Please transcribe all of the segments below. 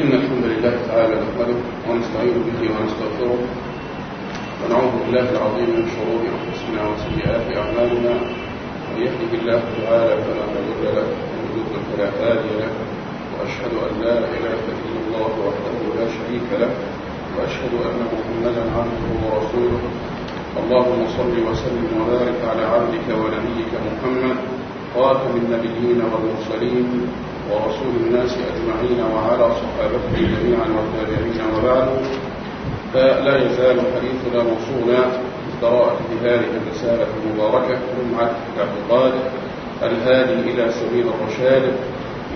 إن الحمد لله تعالى نحمده ونستعين به ونستغفره ونعوذ بالله العظيم من شرور أنفسنا وسيئات أعمالنا. من يهده الله تعالى فلا مضل له ومن يضلل فلا هادي له. وأشهد أن لا إله إلا الله وحده لا شريك له وأشهد أن محمدا عبده ورسوله. اللهم صل وسلم وبارك على عبدك ونبيك محمد خاتم النبيين والمرسلين. ورسول الناس أجمعين وعلى صحابته جميعا والتابعين وبعد فلا يزال حديثنا موصولا بقراءة هذه الرسالة المباركة جمعة الاعتقاد الهادي إلى سبيل الرشاد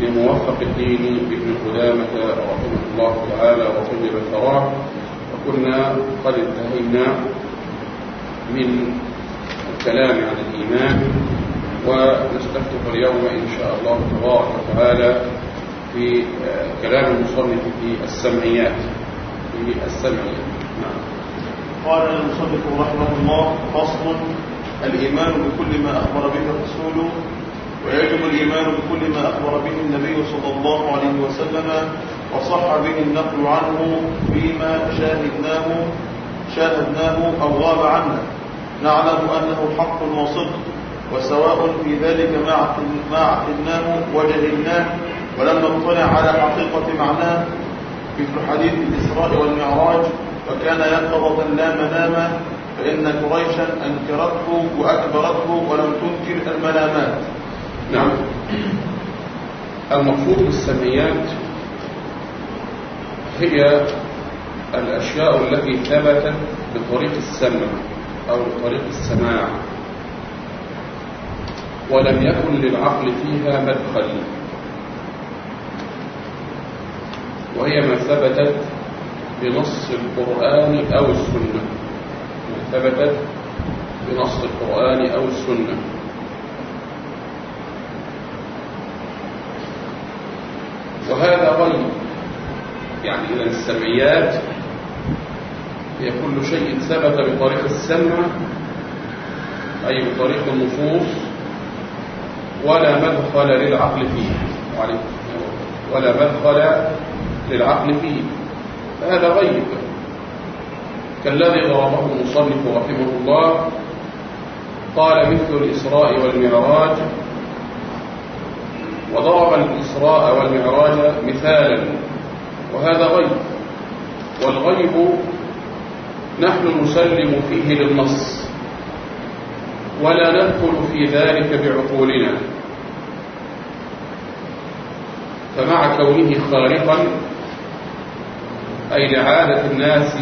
لموفق الدين بن قدامة رحمه الله تعالى وطيب الثراه وكنا قد انتهينا من الكلام عن الإيمان ونستفتح اليوم إن شاء الله تبارك وتعالى في كلام المصنف في السمعيات في السمعيات. نعم. قال المصنف رحمه الله فصل الإيمان بكل ما أخبر به الرسول ويجب الإيمان بكل ما أخبر به النبي صلى الله عليه وسلم وصح به النقل عنه فيما شاهدناه شاهدناه أو غاب عنا نعلم أنه حق وصدق. وسواء في ذلك ما عقلناه وجهلناه ولما اطلع على حقيقة معناه مثل حديث الإسراء والمعراج وكان يقظة لا مناما فإن قريشا أنكرته وأكبرته ولم تنكر المنامات نعم. المقصود بالسمعيات هي الأشياء التي ثبتت بطريق السمع أو بطريق السماع. ولم يكن للعقل فيها مدخل. وهي ما ثبتت بنص القرآن أو السنة. ما ثبتت بنص القرآن أو السنة. وهذا غيب يعني إذا السمعيات هي كل شيء ثبت بطريق السمع أي بطريق النصوص ولا مدخل للعقل فيه. ولا مدخل للعقل فيه. فهذا غيب. كالذي ضربه المصنف رحمه الله قال مثل الإسراء والمعراج. وضرب الإسراء والمعراج مثالا. وهذا غيب. والغيب نحن نسلم فيه للنص. ولا ندخل في ذلك بعقولنا. فمع كونه خارقا أي لعادة الناس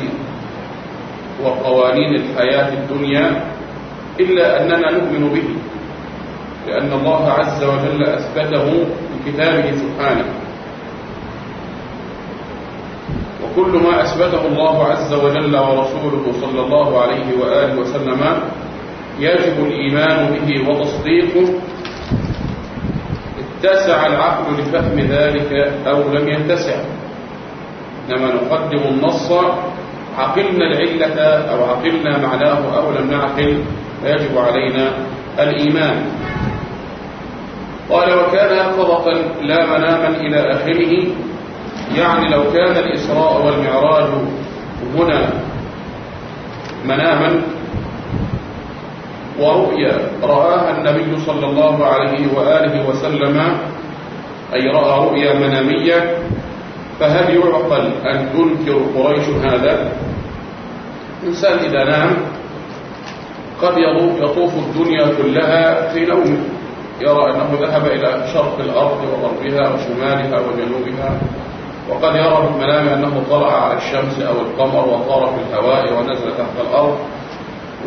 وقوانين الحياة الدنيا إلا أننا نؤمن به لأن الله عز وجل أثبته في كتابه سبحانه. وكل ما أثبته الله عز وجل ورسوله صلى الله عليه وآله وسلم يجب الإيمان به وتصديقه. اتسع العقل لفهم ذلك أو لم يتسع. إنما نقدم النص عقلنا العلة أو عقلنا معناه أو لم نعقل فيجب علينا الإيمان. قال وكان يقظة لا مناما إلى آخره. يعني لو كان الإسراء والمعراج هنا مناما ورؤيا. رآها النبي صلى الله عليه وآله وسلم أي رأى رؤيا منامية فهل يعقل أن تنكر قريش هذا؟ إنسان إذا نام قد يطوف الدنيا كلها في نومه. يرى أنه ذهب إلى شرق الأرض وغربها وشمالها وجنوبها وقد يرى في المنام أنه طلع على الشمس أو القمر وطار في الهواء ونزل تحت الأرض.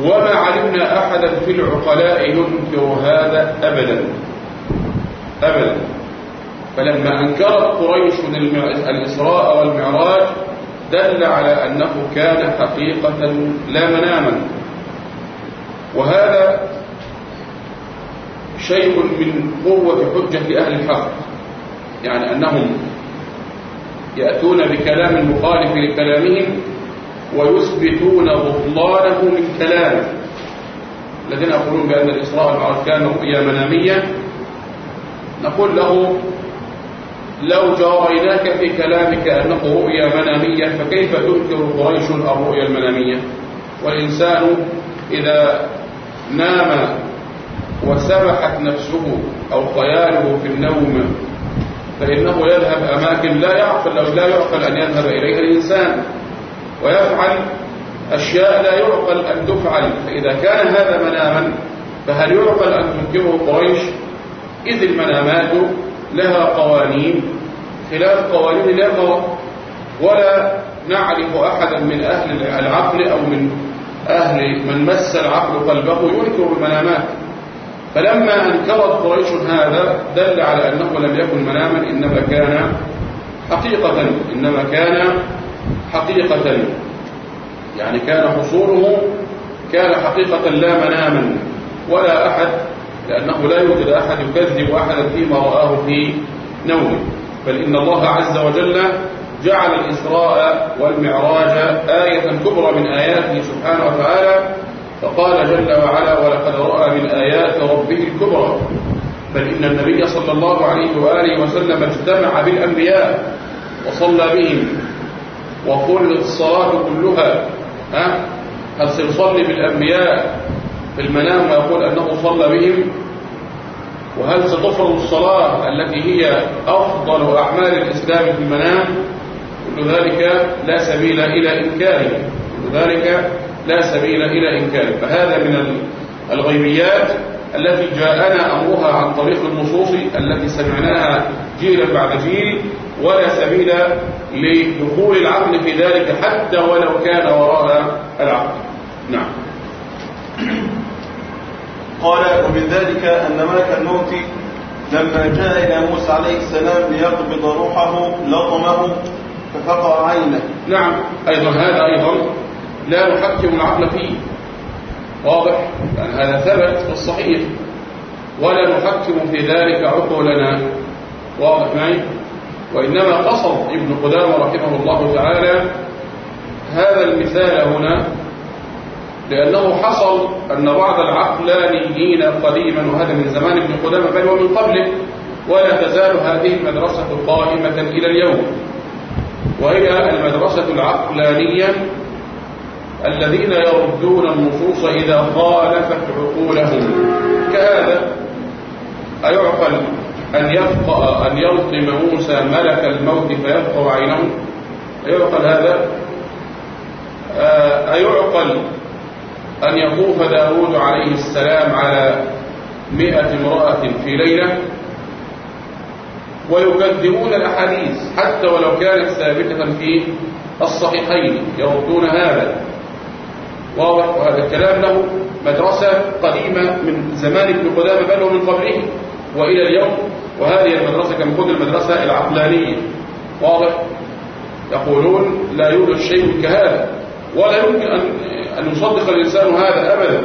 وما علمنا أحدا في العقلاء ينكر هذا أبدا. أبدا. فلما أنكرت قريش الإسراء والمعراج دل على أنه كان حقيقة لا مناما. وهذا شيء من قوة حجة أهل الحق. يعني أنهم يأتون بكلام مخالف لكلامهم ويثبتون بطلانه من كلامه الذين يقولون بأن الإسراء والمعراج كان رؤيا منامية نقول له لو جاريناك في كلامك أنه رؤيا منامية فكيف تنكر قريش الرؤيا المنامية؟ والإنسان إذا نام وسبحت نفسه أو خياله في النوم فإنه يذهب أماكن لا يعقل أو لا يعقل أن يذهب إليها الإنسان. ويفعل أشياء لا يعقل أن تفعل. فإذا كان هذا مناما فهل يعقل أن تنكره قريش؟ إذ المنامات لها قوانين. خلاف قوانين اليقظة ولا نعرف أحدا من أهل العقل أو من أهل من مس العقل قلبه ينكر المنامات فلما أنكرت قريش هذا دل على أنه لم يكن مناما إنما كان حقيقة إنما كان حقيقة يعني كان حصوله كان حقيقة لا مناما ولا أحد لأنه لا يوجد أحد يكذب أحدا فيما رآه في نومه. بل إن الله عز وجل جعل الإسراء والمعراج آية كبرى من آياته سبحانه وتعالى فقال جل وعلا ولقد رأى من آيات ربه الكبرى بل إن النبي صلى الله عليه وآله وسلم اجتمع بالأنبياء وصلى بهم. وقل الصلاة كلها ها؟ هل سيصلي بالأنبياء في المنام ويقول أنه صلى بهم؟ وهل ستفرض الصلاة التي هي أفضل أعمال الإسلام في المنام؟ كل ذلك لا سبيل إلى إنكاره. كل ذلك لا سبيل إلى إنكاره. فهذا من الغيبيات. التي جاءنا أمرها عن طريق النصوص التي سمعناها جيلا بعد جيل ولا سبيل لدخول العقل في ذلك حتى ولو كان وراء العقل. نعم. قال ومن ذلك أن ملك الموت لما جاء إلى موسى عليه السلام ليقبض روحه لطمه ففقع عينه. نعم. أيضا هذا أيضا لا نحكم العقل فيه. واضح يعني هذا ثبت في الصحيح. ولا نحكم في ذلك عقولنا. واضح معي؟ وإنما قصد ابن قدامة رحمه الله تعالى هذا المثال هنا لأنه حصل أن بعض العقلانيين قديما وهذا من زمان ابن قدامة بل ومن قبله ولا تزال هذه المدرسة قائمة إلى اليوم. وهي المدرسة العقلانية الذين يردون النصوص إذا خالفت عقولهم. كهذا أيعقل أن يفقأ أن يلطم موسى ملك الموت فيفقأ عينه أيعقل هذا؟ أيعقل أن يطوف داود عليه السلام على مئة امرأة في ليلة؟ ويكذبون الأحاديث حتى ولو كانت ثابتة في الصحيحين يردون هذا. واضح وهذا الكلام له مدرسة قديمة من زمان ابن قدامة بل ومن قبله وإلى اليوم. وهذه المدرسة كما قلت المدرسة العقلانية. واضح؟ يقولون لا يوجد شيء كهذا ولا يمكن أن أن يصدق الإنسان هذا أبدا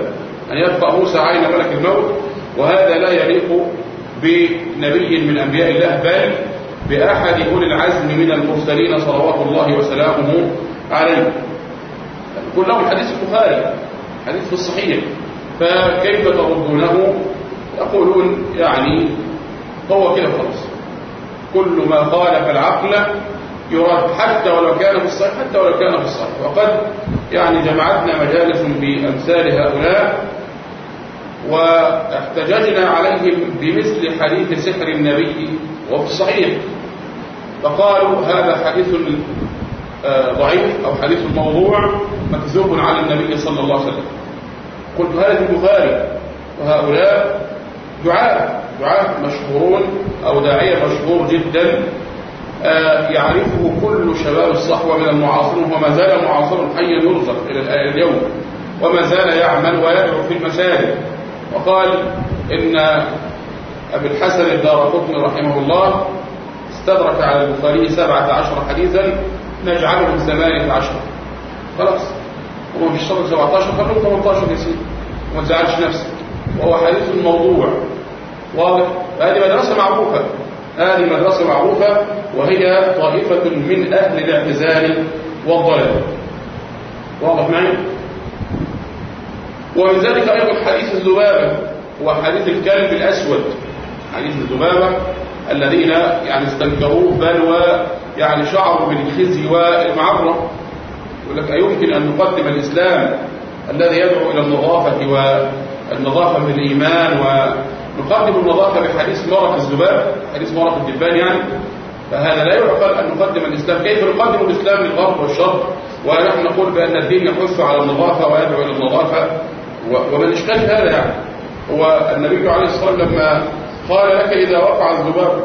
أن يبقى موسى عين ملك الموت. وهذا لا يليق بنبي من أنبياء الله بل بأحد أولي العزم من المرسلين صلوات الله وسلامه عليه. لهم حديث البخاري حديث في الصحيح فكيف تردونه؟ يقولون يعني هو كده خلاص كل ما خالف العقل يرد حتى ولو كان في الصحيح حتى ولو كان في الصحيح. وقد يعني جمعتنا مجالس بأمثال هؤلاء واحتججنا عليهم بمثل حديث سحر النبي وفي الصحيح. فقالوا هذا حديث ضعيف أو حديث موضوع مكذوب على النبي صلى الله عليه وسلم. قلت هذا البخاري وهؤلاء دعاء دعاء مشهورون أو داعية مشهور جدا. يعرفه كل شباب الصحوة من المعاصرين وما زال معاصر حيا يرزق إلى اليوم. وما زال يعمل ويدعو في المساجد وقال إن أبي الحسن الدار قطني رحمه الله استدرك على البخاري سبعة عشر حديثا نجعلهم ثمانية عشر خلاص. هو مش شرط 17 خلوه 18 يا سيدي. وما تزعلش نفسك. وهو حديث موضوع. واضح؟ هذه مدرسة معروفة. هذه مدرسة معروفة وهي طائفة من أهل الاعتزال والضلال. واضح معي؟ ومن ذلك أيضا حديث الذبابة وحديث الكلب الأسود. حديث الذبابة الذين يعني استنكروه بل ويعني شعروا بالخزي والمعرة. يقول لك أيمكن أن نقدم الإسلام الذي يدعو إلى النظافة والنظافة من الإيمان ونقدم النظافة بحديث مرق الذباب حديث مرق الدبان يعني. فهذا لا يعقل أن نقدم الإسلام. كيف نقدم الإسلام للغرب والشرق؟ ونحن نقول بأن الدين يحث على النظافة ويدعو إلى النظافة. ومن إشكال هذا يعني هو النبي عليه الصلاة والسلام لما قال لك إذا وقع الذباب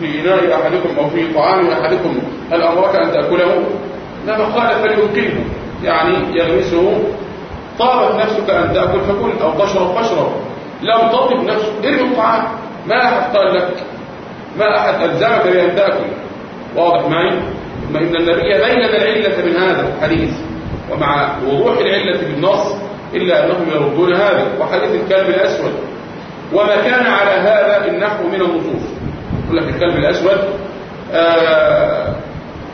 في إناء أحدكم أو في طعام أحدكم هل أمرك أن تأكله؟ لما قال فليمكنه. يعني يغمسه طابت نفسك أن تأكل؟ فكل أو تشرب فاشرب لم تطب نفسك. ارمي الطعام. ما أحد قال لك؟ ما أحد ألزمك بأن تأكل. واضح معي؟ ثم إن النبي بين العلة من هذا الحديث ومع وضوح العلة بالنص إلا أنهم يردون هذا. وحديث الكلب الأسود. وما كان على هذا النحو من النصوص. يقول لك الكلب الأسود آه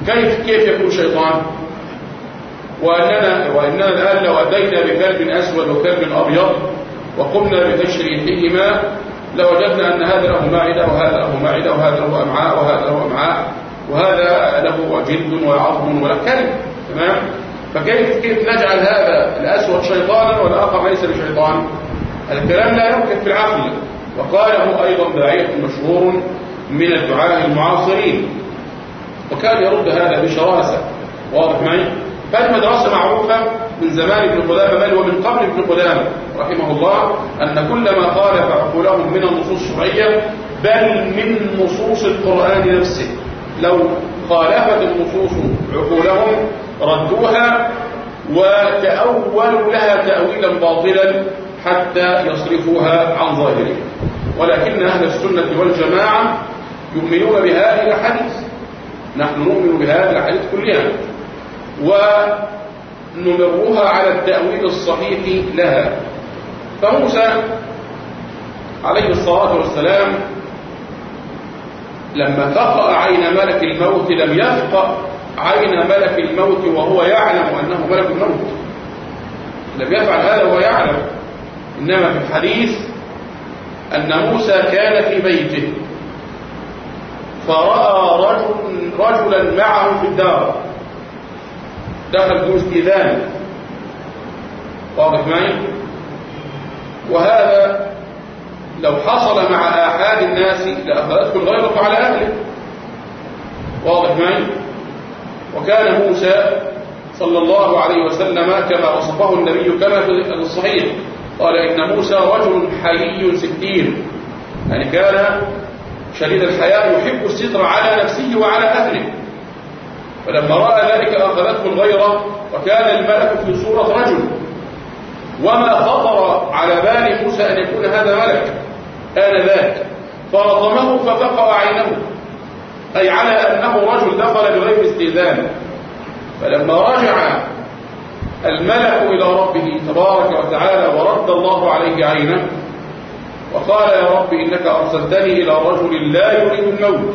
كيف كيف يكون شيطان؟ وأننا, وأننا الآن لو أتينا بكلب أسود وكلب أبيض وقمنا بتشريحهما لوجدنا أن هذا له معدة وهذا له معدة وهذا له أمعاء وهذا له أمعاء وهذا له جلد وعظم ولا كلب. تمام؟ فكيف كيف نجعل هذا الأسود شيطانا والآخر ليس بشيطان؟ الكلام لا يمكن في العقل. وقاله أيضا داعية مشهور من الدعاة المعاصرين. وكان يرد هذا بشراسة. واضح معي؟ فالمدرسة معروفة من زمان ابن قدامة بل ومن قبل ابن قدامة رحمه الله أن كل ما خالف عقولهم من النصوص الشرعية بل من نصوص القرآن نفسه. لو خالفت النصوص عقولهم ردوها وتأولوا لها تأويلا باطلا حتى يصرفوها عن ظاهرها ولكن أهل السنة والجماعة يؤمنون بهذه الأحاديث نحن نؤمن بهذه الأحاديث كلها ونمرها على التأويل الصحيح لها. فموسى عليه الصلاة والسلام لما فقأ عين ملك الموت لم يفقأ عين ملك الموت وهو يعلم أنه ملك الموت. لم يفعل هذا وهو يعلم. إنما في الحديث أن موسى كان في بيته فرأى رجل رجلا معه في الدار. دخل بدون استئذان واضح معي؟ وهذا لو حصل مع آحاد الناس لأخذته الغيرة على أهله. واضح معي؟ وكان موسى صلى الله عليه وسلم كما وصفه النبي كما في الصحيح. قال إن موسى رجل حيي ستير يعني كان شديد الحياء يحب الستر على نفسه وعلى أهله. فلما رأى ذلك أخذته الغيرة وكان الملك في صورة رجل. وما خطر على بال موسى أن يكون هذا ملك. آنذاك فرطمه ففقع عينه أي على أنه رجل دخل بغير استئذان. فلما رجع الملك إلى ربه تبارك وتعالى ورد الله عليه عينه وقال يا رب إنك أرسلتني إلى رجل لا يريد الموت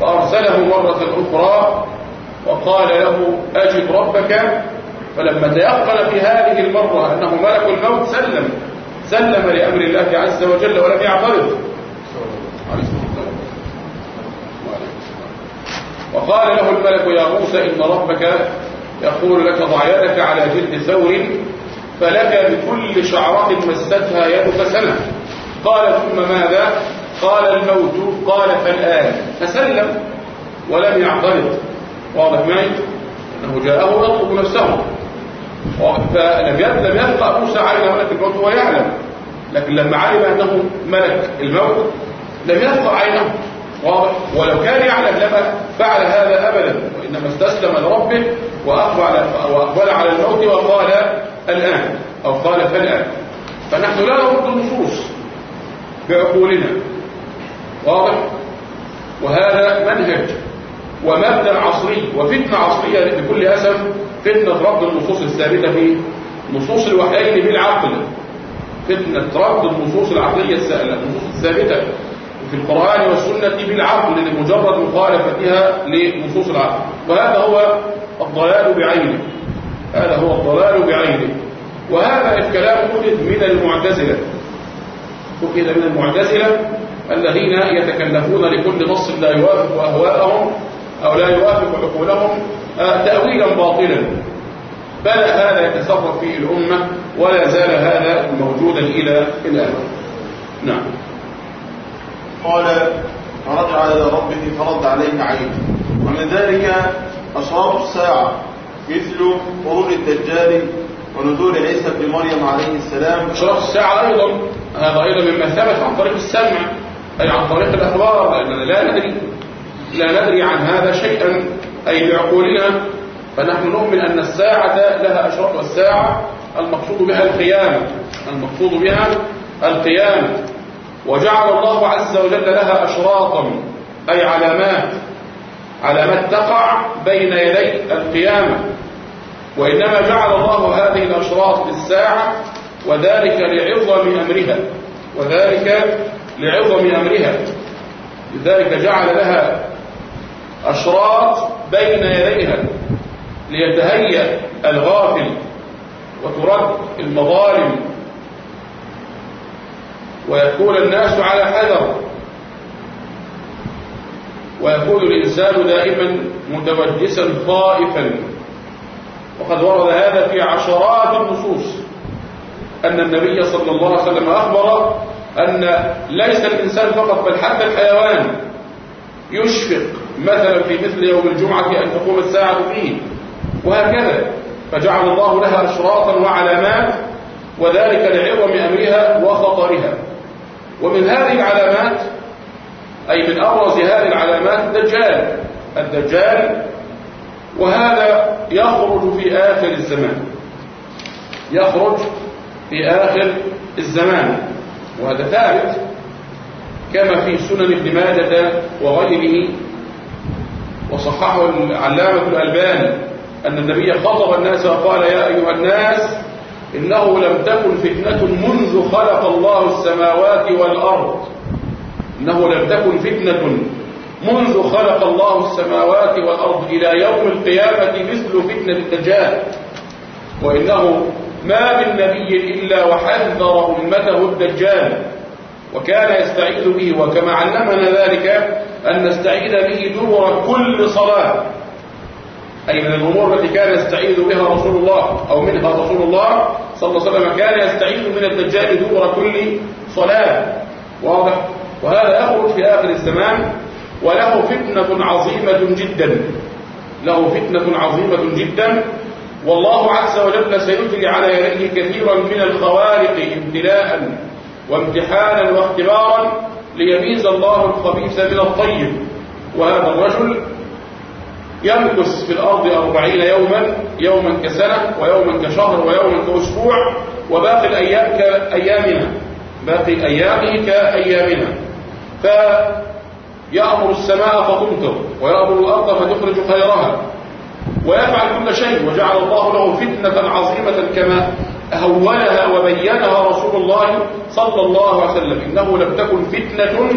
فأرسله مرة أخرى وقال له أجب ربك فلما تيقن في هذه المرة أنه ملك الموت سلم سلم لأمر الله عز وجل ولم يعترض. وقال له الملك يا موسى إن ربك يقول لك ضع يدك على جلد ثور فلك بكل شعرة مستها يدك سنة. قال ثم ماذا؟ قال الموت قال فالآن. فسلم ولم يعترض. واضح معي؟ أنه جاءه يطلب نفسه. فلم لم يبقى موسى عين ملك الموت وهو يعلم. لكن لما علم أنه ملك الموت لم يبقى عينه. واضح. ولو كان يعلم لما فعل هذا أبدا وإنما استسلم لربه وأقبل, وأقبل على الموت وقال الآن أو قال فالآن. فنحن لا نرد النصوص بعقولنا. واضح؟ وهذا منهج ومبدأ عصري وفتنة عصرية بكل أسف فتنة رد النصوص الثابتة في نصوص الوحيين بالعقل. فتنة رد النصوص العقلية النصوص الثابتة. في القرآن والسنة بالعقل لمجرد مخالفتها لنصوص العقل. وهذا هو الضلال بعينه. هذا هو الضلال بعينه. وهذا الكلام أخذ من المعتزلة. أخذ من المعتزلة الذين يتكلفون لكل نص لا يوافق أهواءهم أو لا يوافق عقولهم آه، تأويلا باطلا. بدأ هذا يتصرف في الأمة ولا زال هذا موجودا إلى الآن. نعم. قال فرجع إلى ربه فرد عليه عينه ومن ذلك أشراط الساعة مثل خروج الدجال ونزول عيسى بن مريم عليه السلام. أشراط الساعة أيضا هذا أيضا مما ثبت عن طريق السمع أي عن طريق الأخبار لأننا لا ندري لا ندري عن هذا شيئا. أي بعقولنا فنحن نؤمن أن الساعة لها أشراط والساعة المقصود بها القيامة المقصود بها القيامة. وجعل الله عز وجل لها أشراطا أي علامات علامات تقع بين يدي القيامة. وإنما جعل الله هذه الأشراط للساعة وذلك لعظم أمرها وذلك لعظم أمرها. لذلك جعل لها أشراط بين يديها ليتهيأ الغافل وترد المظالم ويكون الناس على حذر. ويكون الإنسان دائما متوجسا خائفا وقد ورد هذا في عشرات النصوص. أن النبي صلى الله عليه وسلم أخبر أن ليس الإنسان فقط بل حتى الحيوان يشفق مثلا في مثل يوم الجمعة أن تقوم الساعة فيه وهكذا. فجعل الله لها أشراطا وعلامات وذلك لعظم أمرها وخطرها. ومن هذه العلامات أي من أبرز هذه العلامات الدجال الدجال وهذا يخرج في آخر الزمان. يخرج في آخر الزمان. وهذا ثابت كما في سنن ابن ماجة وغيره. وصححه العلامة الألباني أن النبي خطب الناس وقال يا أيها الناس إنه لم تكن فتنة منذ خلق الله السماوات والأرض. إنه لم تكن فتنة منذ خلق الله السماوات والأرض إلى يوم القيامة مثل فتنة الدجال. وإنه ما من نبي إلا وحذر أمته الدجال. وكان يستعيذ به وكما علمنا ذلك أن نستعيذ به دبر كل صلاة. أي من الأمور التي كان يستعيذ بها رسول الله أو منها رسول الله صلى الله عليه وسلم كان يستعيذ من الدجال دبر كل صلاة. واضح؟ وهذا يخرج في آخر الزمان. وله فتنة عظيمة جدا. له فتنة عظيمة جدا. والله عز وجل سيجري على يديه كثيرا من الخوارق ابتلاء وامتحانا واختبارا ليميز الله الخبيث من الطيب. وهذا الرجل يمكث في الأرض أربعين يوما يوما كسنة ويوما كشهر ويوما كأسبوع وباقي الأيام كأيامنا باقي أيامه كأيامنا. فيأمر السماء فتمطر ويأمر الأرض فتخرج خيرها. ويفعل كل شيء وجعل الله له فتنة عظيمة كما هولها وبينها رسول الله صلى الله عليه وسلم. إنه لم تكن فتنة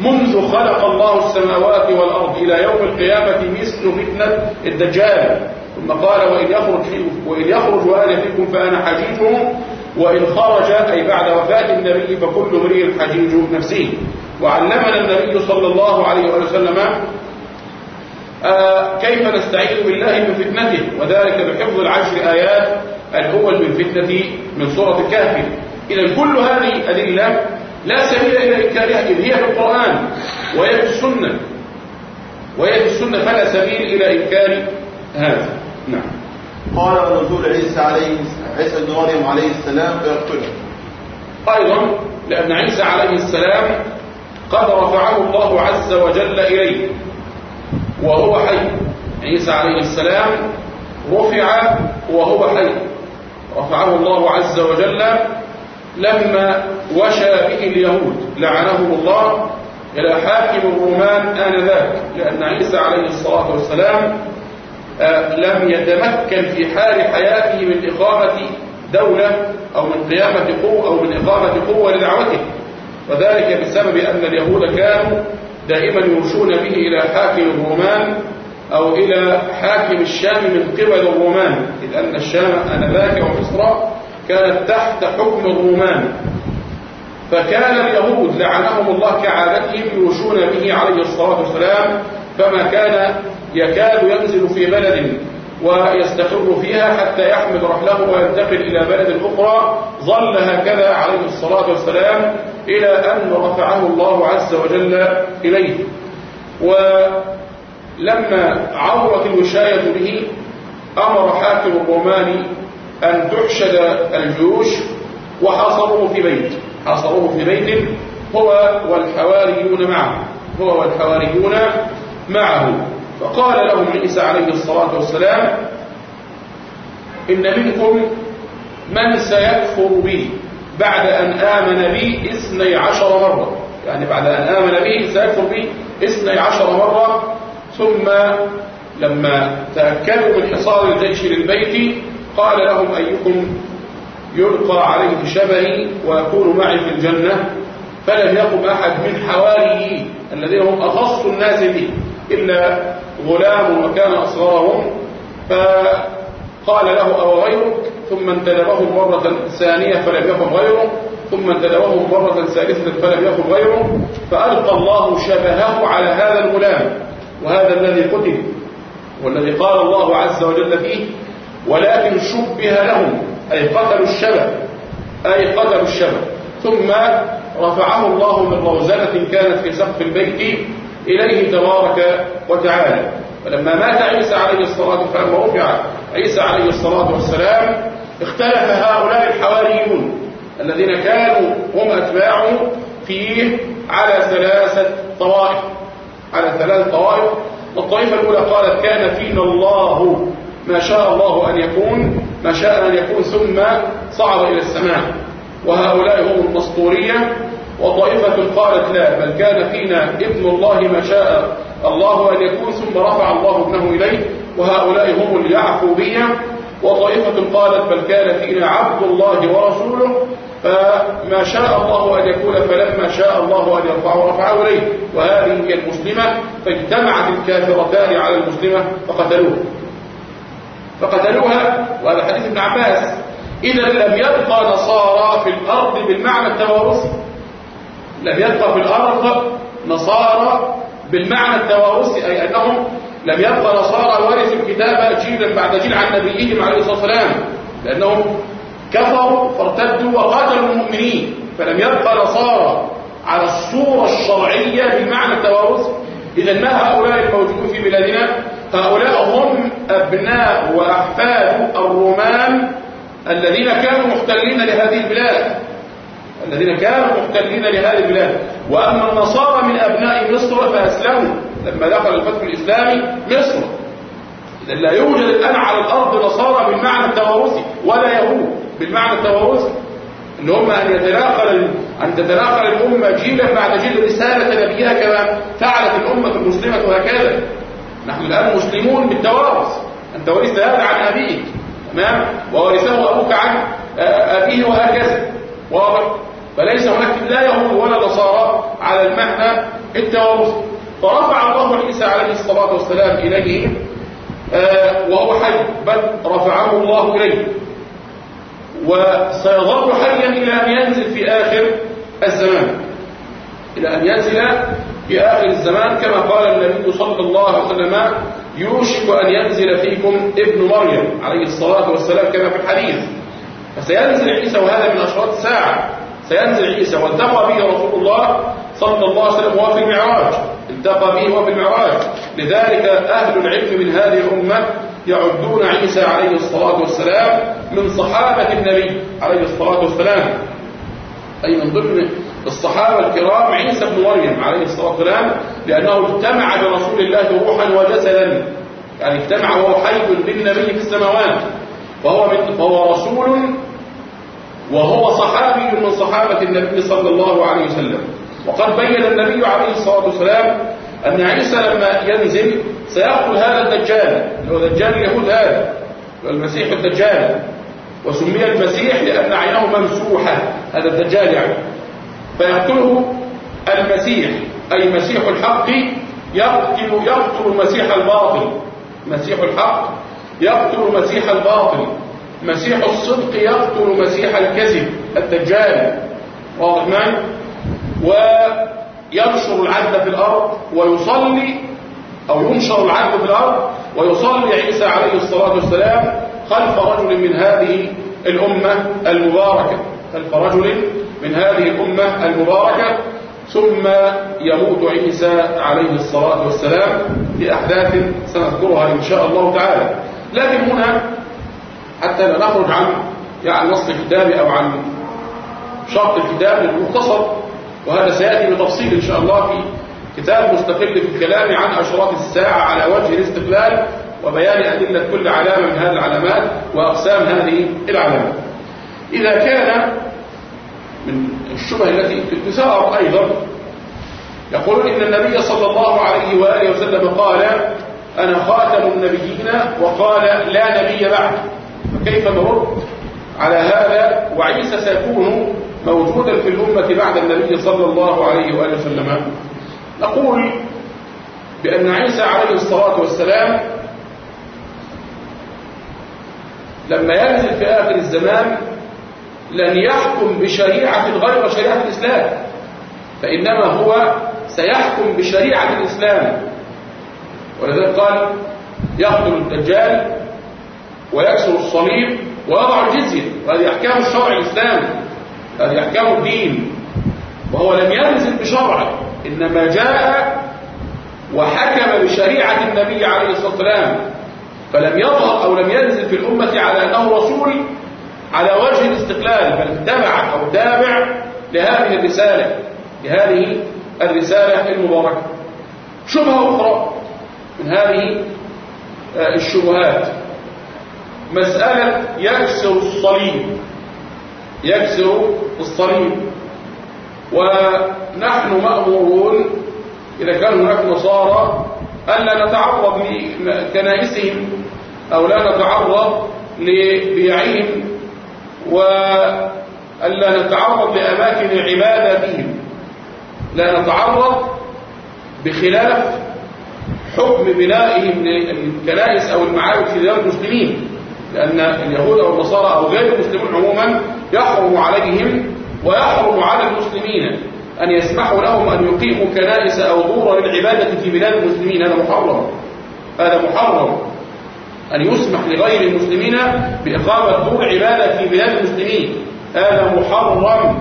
منذ خلق الله السماوات والأرض إلى يوم القيامة مثل فتنة الدجال. ثم قال وإن يخرج, وإن يخرج وأنا فيكم فأنا حجيجه وإن خرج أي بعد وفاة النبي فكل امرئ حجيج نفسه. وعلمنا النبي صلى الله عليه وسلم آه كيف نستعيذ بالله من فتنته. وذلك بحفظ العشر آيات الأول من فتنة من سورة الكهف. إذا كل هذه أدلة لا سبيل إلى إنكارها إذ هي في القرآن وهي في السنة. وهي في السنة فلا سبيل إلى إنكار هذا. نعم. قال نزول عيسى عليه عيسى بن مريم عليه السلام فيقتله. أيضا لأن عيسى عليه السلام قد رفعه الله عز وجل إليه. وهو حي. عيسى عليه السلام رفع وهو حي. رفعه الله عز وجل لما وشى به اليهود لعنهم الله إلى حاكم الرومان آنذاك لأن عيسى عليه الصلاة والسلام آه لم يتمكن في حال حياته من إقامة دولة أو من قيامة قوة أو من إقامة قوة لدعوته. وذلك بسبب أن اليهود كانوا دائما يوشون به إلى حاكم الرومان أو إلى حاكم الشام من قبل الرومان إذ أن الشام آنذاك ومصر كانت تحت حكم الرومان. فكان اليهود لعنهم الله كعادتهم يوشون به عليه الصلاة والسلام فما كان يكاد ينزل في بلد ويستقر فيها حتى يحمل رحله وينتقل إلى بلد أخرى ظل هكذا عليه الصلاة والسلام إلى أن رفعه الله عز وجل إليه. ولما عورت الوشاية به أمر حاكم الروماني أن تحشد الجيوش وحاصروه في بيت. حاصروه في بيت هو والحواريون معه. هو والحواريون معه. فقال لهم عيسى عليه الصلاة والسلام إن منكم من سيكفر بي بعد أن آمن بي اثني عشر مرة. يعني بعد أن آمن بي سيكفر بي اثني عشر مرة ثم لما تأكدوا من حصار الجيش للبيت قال لهم أيكم يلقى عليه شبهي ويكون معي في الجنة فلم يقم أحد من حواريي الذين هم أخص الناس بي إلا غلام وكان أصغرهم. فقال له أو غيرك؟ ثم انتدبه مرة ثانية فلم يقم غيره ثم انتدبه مرة ثالثة فلم يقم غيره. فألقى الله شبهه على هذا الغلام وهذا الذي قتل والذي قال الله عز وجل فيه ولكن شبه لهم أي قتلوا الشبه أي قتلوا الشبه. ثم رفعه الله من روزنة كانت في سقف البيت إليه تبارك وتعالى. فلما مات عيسى عليه الصلاة والسلام ورفع عيسى عليه الصلاة والسلام اختلف هؤلاء الحواريون الذين كانوا هم أتباعه فيه على ثلاثة طوائف. على ثلاث طوائف. الطائفة الأولى قالت كان فينا الله ما شاء الله أن يكون ما شاء أن يكون ثم صعد إلى السماء. وهؤلاء هم المسطورية وطائفة قالت لا بل كان فينا ابن الله ما شاء الله أن يكون ثم رفع الله ابنه إليه. وهؤلاء هم اليعقوبية وطائفة قالت بل كان فينا عبد الله ورسوله. فما شاء الله أن يكون فلما شاء الله أن يرفعه رفعه إليه. وهذه هي المسلمة فاجتمعت الكافرتان على المسلمة فقتلوها فقتلوها. وهذا حديث ابن عباس. إذا لم يبقى نصارى في الأرض بالمعنى التوارثي لم يبقى في الأرض نصارى بالمعنى التوارثي أي أنهم لم يبقى نصارى ورثوا الكتاب جيلا بعد جيل عن نبيهم عليه الصلاة والسلام. لأنهم كفروا فارتدوا وقتلوا المؤمنين. فلم يبقى نصارى على الصورة الشرعية بالمعنى التوارثي إذا ما هؤلاء الموجودون في بلادنا؟ هؤلاء هم أبناء وأحفاد الرومان الذين كانوا محتلين لهذه البلاد. الذين كانوا محتلين لهذه البلاد. وأما النصارى من أبناء مصر فأسلموا. لما دخل الفتح الإسلامي مصر. إذا لا يوجد الآن على الأرض نصارى بالمعنى التوارثي ولا يهود بالمعنى التوارثي. اللي هم أن يتناقل أن تتناقل الأمة جيلا بعد جيل رسالة نبيها كما فعلت الأمة المسلمة وهكذا. نحن الآن مسلمون بالتوارث أنت ورثت هذا عن أبيك. تمام؟ وورثه أبوك عن أبيه وهكذا. واضح؟ فليس هناك لا يهود ولا نصارى على المعنى التوارث فرفع الله عيسى عليه الصلاة والسلام إليه آه وهو حي بل رفعه الله إليه. وسيظل حيا إلى أن ينزل في آخر الزمان. إلى أن ينزل في آخر الزمان كما قال النبي صلى الله عليه وسلم يوشك أن ينزل فيكم ابن مريم عليه الصلاة والسلام كما في الحديث. فسينزل عيسى وهذا من أشراط الساعة. سينزل عيسى والتقى به رسول الله صلى الله عليه وسلم وهو في المعراج. التقى به وهو في المعراج. لذلك أهل العلم من هذه الأمة يعدون عيسى عليه الصلاة والسلام من صحابة النبي عليه الصلاة والسلام. أي من ضمن الصحابة الكرام عيسى بن مريم عليه الصلاة والسلام لأنه اجتمع برسول الله روحا وجسدا. يعني اجتمع وهو حي بالنبي في السماوات. فهو, من فهو رسول وهو صحابي من صحابة النبي صلى الله عليه وسلم. وقد بين النبي عليه الصلاة والسلام أن عيسى لما ينزل سيقتل هذا الدجال. هو دجال اليهود هذا المسيح الدجال. وسمي المسيح لأن عينه ممسوحة هذا الدجال يعني. فيقتله المسيح أي مسيح الحق يقتل يقتل مسيح الباطل. مسيح الحق يقتل مسيح الباطل. مسيح الصدق يقتل مسيح الكذب الدجال. واضح معي؟ وينشر العدل في الأرض ويصلي أو ينشر العدل في الأرض ويصلي عيسى عليه الصلاة والسلام خلف رجل من هذه الأمة المباركة خلف رجل من هذه الأمة المباركة ثم يموت عيسى عليه الصلاة والسلام لأحداث سنذكرها إن شاء الله تعالى. لكن هنا حتى لا نخرج عن يعني نص الكتاب أو عن شرط الكتاب المختصر وهذا سيأتي بتفصيل إن شاء الله في كتاب مستقل في الكلام عن أشراط الساعة على وجه الاستقلال وبيان أدلة كل علامة من هذه العلامات وأقسام هذه العلامات. إذا كان من الشبه التي تثار أيضا. يقولون إن النبي صلى الله عليه وآله وسلم قال أنا خاتم النبيين وقال لا نبي بعد. فكيف نرد على هذا؟ وعيسى سيكون موجودا في الأمة بعد النبي صلى الله عليه وآله وسلم. نقول بأن عيسى عليه الصلاة والسلام لما ينزل في آخر الزمان لن يحكم بشريعة غير شريعة الإسلام. فإنما هو سيحكم بشريعة الإسلام. ولذلك قال يقتل الدجال ويكسر الصليب ويضع الجزية. وهذه أحكام الشرع الإسلامي هذه أحكام الدين. وهو لم ينزل بشرعه إنما جاء وحكم بشريعة النبي عليه الصلاة والسلام. فلم يظهر أو لم ينزل في الأمة على أنه رسول على وجه الاستقلال بل اتبع أو تابع لهذه الرسالة لهذه الرسالة المباركة. شبهة أخرى من هذه الشبهات. مسألة يكسر الصليب. يكسر الصليب. ونحن مأمورون إذا كان هناك نصارى ألا نتعرض لكنائسهم أو لا نتعرض لبيعهم. وألا نتعرض لأماكن عباداتهم لا نتعرض بخلاف حكم بنائهم للكنائس أو المعابد في ديار المسلمين لأن اليهود أو النصارى أو غير المسلمين عموما يحرم عليهم ويحرم على المسلمين أن يسمحوا لهم أن يقيموا كنائس أو دور للعبادة في بلاد المسلمين. هذا محرم. هذا محرم. أن يسمح لغير المسلمين بإقامة دور عبادة في بلاد المسلمين. هذا محرم.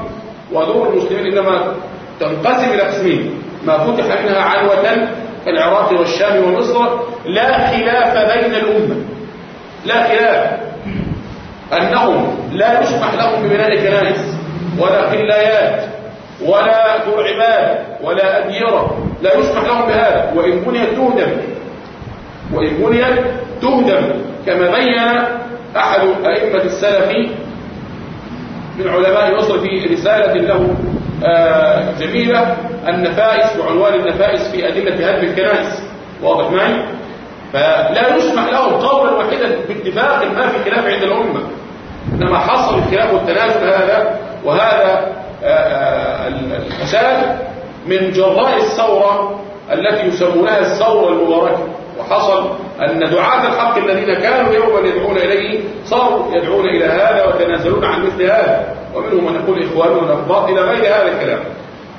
ودور المسلمين إنما تنقسم إلى قسمين. ما فتح منها عنوة كالعراق والشام ومصر لا خلاف بين الأمة. لا خلاف. أنهم لا يسمح لهم ببناء كنائس ولا قلايات ولا دور عباد ولا أديرة. لا يسمح لهم بهذا. وإن بنيت تهدم وإن بنيت تهدم كما بين أحد أئمة السلف من علماء مصر في رسالة له آه جميلة النفائس بعنوان النفائس في أدلة هدم الكنائس. واضح معي؟ فلا يسمح لهم قولا واحدا باتفاق ما في خلاف عند الأمة. إنما حصل الخلاف والتنازل هذا وهذا آه الفساد من جراء الثورة التي يسمونها الثورة المباركة. وحصل أن دعاة الحق الذين كانوا يوما يدعون إليه صاروا يدعون إلى هذا وتنازلون عن مثل هذا. ومنهم من يقول إخواننا الأفضاء إلى غير هذا الكلام.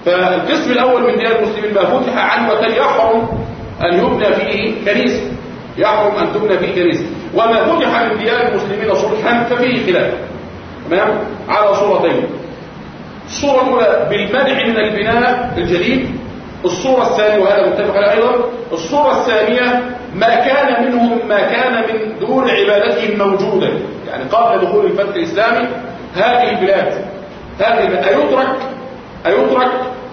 فالقسم الأول من ديار المسلمين ما فتح عنوة يحرم أن يبنى فيه كنيسة. يحرم أن تبنى فيه كنيسة. وما فتح من ديار المسلمين صلحا ففيه خلاف. تمام؟ على صورتين. الصورة الأولى بالمنع من البناء الجديد. الصورة الثانية وهذا متفق عليه أيضا. الصورة الثانية ما كان منهم ما كان من دون عبادتهم موجودا. يعني قبل دخول الفتح الإسلامي هذه البلاد هذه البلاد أيترك أيترك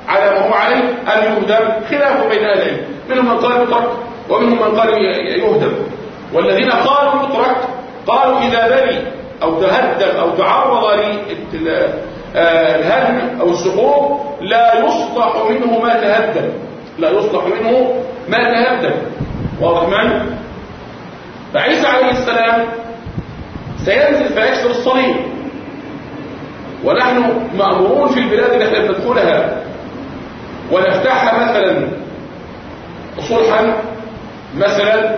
على ما هو عليه؟ أم يهدم خلاف بين أهل العلم. منهم من قال يترك ومنهم من قال يهدم. والذين قالوا يترك قالوا إذا بني أو تهدم أو تعرض للهدم أو السقوط لا يصلح منه ما تهدم. لا يصلح منه ما تهدم. واضح معنا فعيسى عليه السلام سينزل فيكسر الصليب. ونحن مأمورون في البلاد التي ندخلها. ونفتحها مثلا صلحا مثلا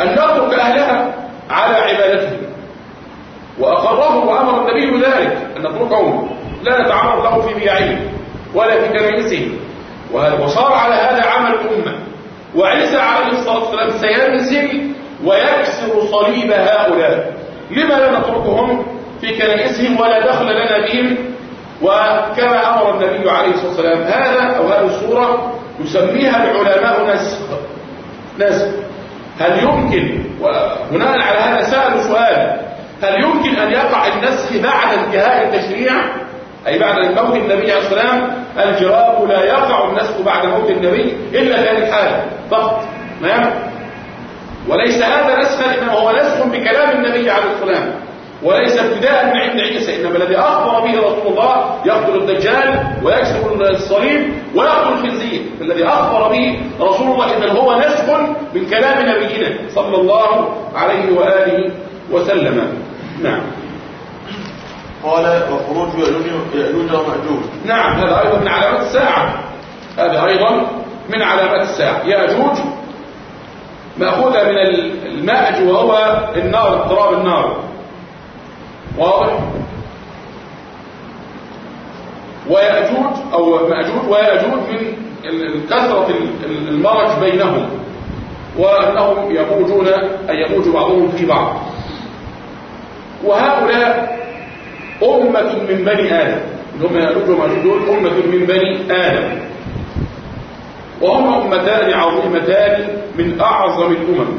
أن نترك أهلها على عبادتهم وأقره وأمر النبي بذلك. نتركهم لا نتعرض له في بيعه ولا في كنائسه. وصار على هذا عمل الأمة. وعيسى عليه الصلاة والسلام سينزل ويكسر صليب هؤلاء. لما لا نتركهم في كنائسهم ولا دخل لنا بهم؟ وكما أمر النبي عليه الصلاة والسلام هذا أو هذه الصورة يسميها العلماء نسخ. نسخ. هل يمكن؟ وبناء على هذا سألوا سؤال. هل يمكن أن يقع النسخ بعد انتهاء التشريع؟ أي بعد موت النبي عليه الصلاة والسلام الجواب لا يقع النسخ بعد موت النبي إلا في الحالة. فقط. تمام وليس هذا نسخا إنما هو نسخ بكلام النبي عليه الصلاة والسلام وليس ابتداء من عند عيسى إنما الذي أخبر به رسول الله يقتل الدجال ويكسر الصليب ويقتل الخنزير. الذي أخبر به رسول الله إذن هو نسخ من كلام نبينا صلى الله عليه وآله وسلم. نعم. قال وخروج يأجوج ومأجوج نعم هذا أيضا من علامات الساعة. هذا أيضا من علامات الساعة. يأجوج مأخوذة من المأج وهو النار اضطراب النار. واضح؟ ويأجوج أو مأجوج ويأجوج من كثرة المرج بينهم. وأنهم يموجون أي يموج بعضهم في بعض. وهؤلاء أمة من بني آدم. هم يأجوج ومأجوج دول أمة من بني آدم. وهم أمتان عظيمتان من أعظم الأمم.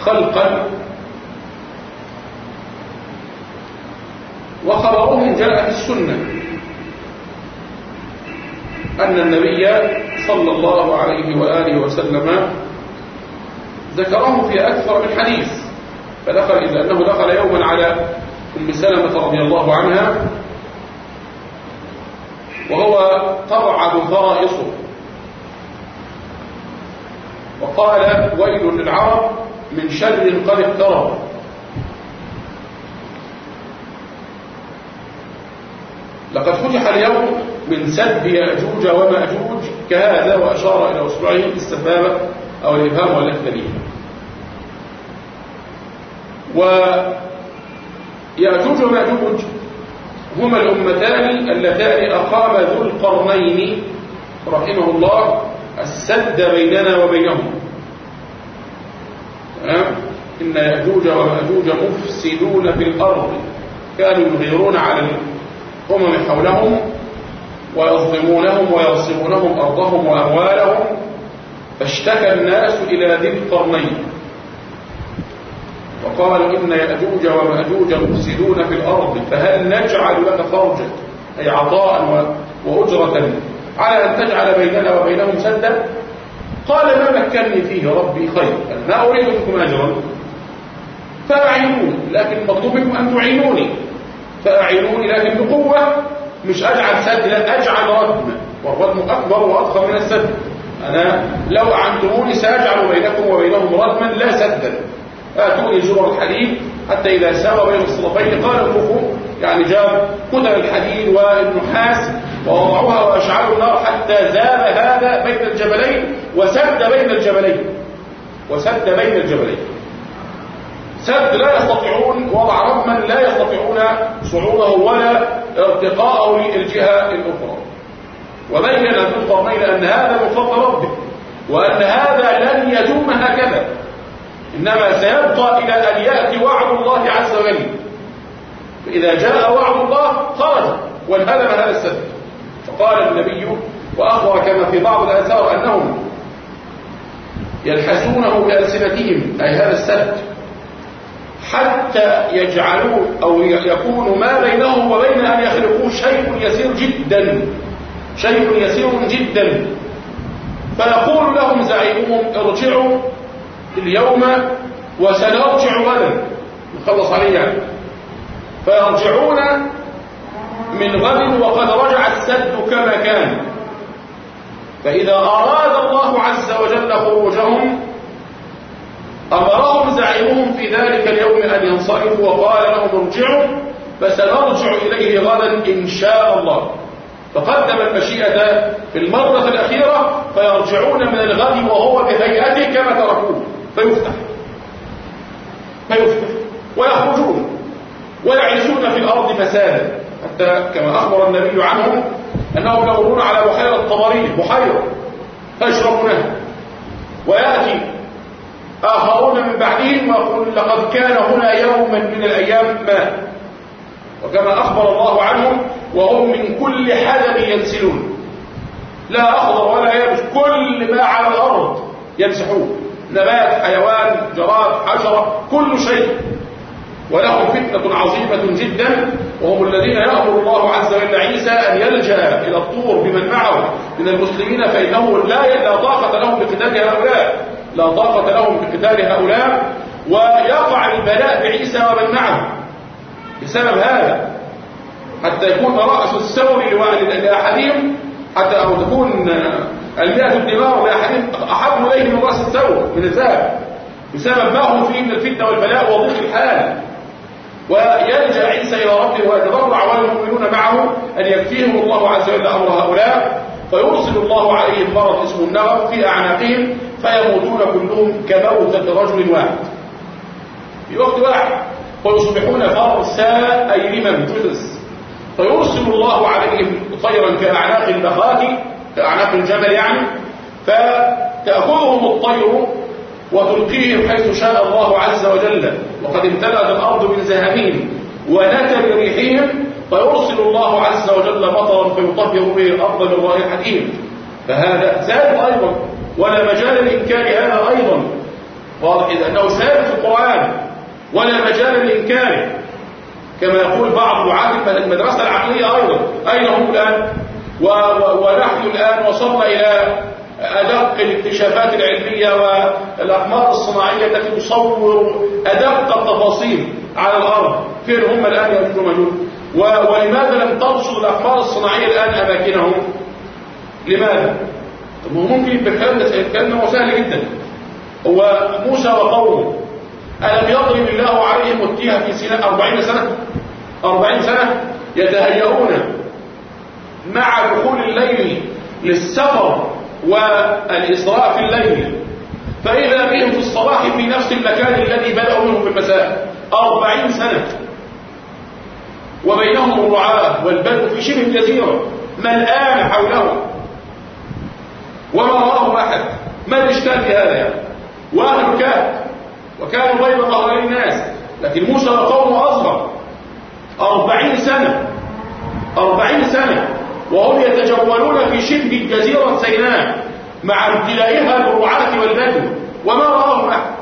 خلقا وخبرهم جاء في السنة. أن النبي صلى الله عليه وآله وسلم ذكره في أكثر من حديث. فدخل إذا أنه دخل يوما على أم سلمة رضي الله عنها وهو ترعد فرائصه. وقال ويل للعرب من شر قد اقترب لقد فتح اليوم من سد يأجوج ومأجوج كهذا وأشار إلى أصبعه السبابة أو الإبهام والأكدلين ويأجوج ومأجوج هما الأمتان اللتان أقام ذو القرنين رحمه الله السد بيننا وبينهم. إن يأجوج ومأجوج مفسدون في الأرض. كانوا يغيرون على الأمم حولهم ويظلمونهم ويغصبونهم أرضهم وأموالهم. فاشتكى الناس إلى ذي القرنين. وقالوا إن يأجوج ومأجوج مفسدون في الأرض فهل نجعل لك فرجا أي عطاء وأجرة على أن تجعل بيننا وبينهم سدا؟ قال ما مكنني فيه ربي خير ما أريد منكم أجرا. فأعينوني لكن مطلوب منكم أن تعينوني. فأعينوني لكن بقوة مش أجعل سد لا أجعل ردم والردم أكبر وأضخم من السد. أنا لو أعنتموني سأجعل بينكم وبينهم ردما لا سدا. آتوني زرر الحديد حتى إذا ساوى بين الصلفين قال الكفر يعني جاب قدر الحديد والنحاس ووضعوها وأشعلوا النار حتى زال هذا بين الجبلين وسد بين الجبلين. وسد بين الجبلين. سد لا يستطيعون وضع رغما لا يستطيعون صعوده ولا ارتقاءه للجهة الأخرى. وبين ذو القرنين أن هذا من فضل ربه وأن هذا لن يدوم هكذا. إنما سيبقى إلى أن يأتي وعد الله عز وجل. فإذا جاء وعد الله خرج وانهدم هذا السد فقال النبي وأخبر كما في بعض الآثار أنهم يلحسونه بألسنتهم أي هذا السد حتى يجعلوه أو يكون ما بينهم وبين أن يخلقوه شيء يسير جدا. شيء يسير جدا. فيقول لهم زعيمهم ارجعوا اليوم وسنرجع غدا. نخلص عليه يعني. فيرجعون من غد وقد رجع السد كما كان. فإذا أراد الله عز وجل خروجهم أمرهم زعيمهم في ذلك اليوم أن ينصرفوا وقال لهم ارجعوا فسنرجع إليه غدا إن شاء الله. فقدم المشيئة في المرة الأخيرة فيرجعون من الغد وهو بهيئته كما تركوه. فيفتح. فيفتح. ويخرجون. ويعيشون في الأرض فسادا. حتى كما أخبر النبي عنهم أنهم يمرون على بحيرة طبرين بحيرة فيشربونها ويأتي آخرون من بعدهم ويقول لقد كان هنا يوما من الأيام ما. وكما أخبر الله عنهم وهم من كل حدب ينسلون. لا أخضر ولا يابس كل ما على الأرض يمسحوه نبات حيوان جراد حشرة كل شيء. ولهم فتنة عظيمة جدا وهم الذين يأمر الله عز وجل عيسى أن يلجأ إلى الطور بمن معه. من المسلمين فإنه لا لا طاقة لهم بقتال هؤلاء لا طاقة لهم بقتال هؤلاء. ويقع البلاء بعيسى ومن معه بسبب هذا. حتى يكون رأس الثور لأحدهم حتى أو تكون المئة الدمار لأحدهم أحب إليه من رأس الثور من الذهب بسبب ما هم فيه من الفتنة والبلاء وضيق الحال ويلجأ عيسى إلى ربه ويتضرع والمؤمنون معه أن يكفيهم الله عز وجل أمر هؤلاء. فيرسل الله عليهم مرض اسمه النغم في أعناقهم فيموتون كلهم كموتة رجل واحد. في وقت واحد ويصبحون فرسا أي لمن جثث. فيرسل الله عليهم طيرا كأعناق البخات كأعناق الجمل يعني فتأخذهم الطير وتلقيهم حيث شاء الله عز وجل. وقد امتلأت الأرض من زهمين ونتن ريحهم فيرسل الله عز وجل مطرا فيطهر به الأرض من رائحتهم. فهذا زاد أيضا ولا مجال لإنكار هذا أيضا. واضح إذا أنه في القرآن ولا مجال لإنكاره. كما يقول بعض دعاة المدرسة العقلية أيضا أين هم الآن؟ ونحن الآن وصلنا إلى أدق الاكتشافات العلمية والأقمار الصناعية التي تصور أدق التفاصيل على الأرض. فين هم الآن يأجوج وماجوج ولماذا لم ترصد الأقمار الصناعية الآن أماكنهم؟ لماذا؟ طب ممكن بالكلام الكلام ده سهل جدا. هو موسى وقومه ألم يضرب الله عليهم والتيها في سيناء أربعين سنة؟ أربعين سنة يتهيئون مع دخول الليل للسفر والإسراء في الليل. فإذا بهم في الصباح في نفس المكان الذي بدأوا منه في المساء أربعين سنة. وبينهم الرعاة والبدو في شبه الجزيرة ملآن حولهم وما رآهم أحد؟ الإشكال في هذا؟ وأهل كهف وكانوا بين ظهرين الناس. لكن موسى وقومه أصغر. أربعين سنة. أربعين سنة. وهم يتجولون في شبه الجزيرة سيناء مع ابتلائها بالرعاة والبدو. وما رآهم أحد.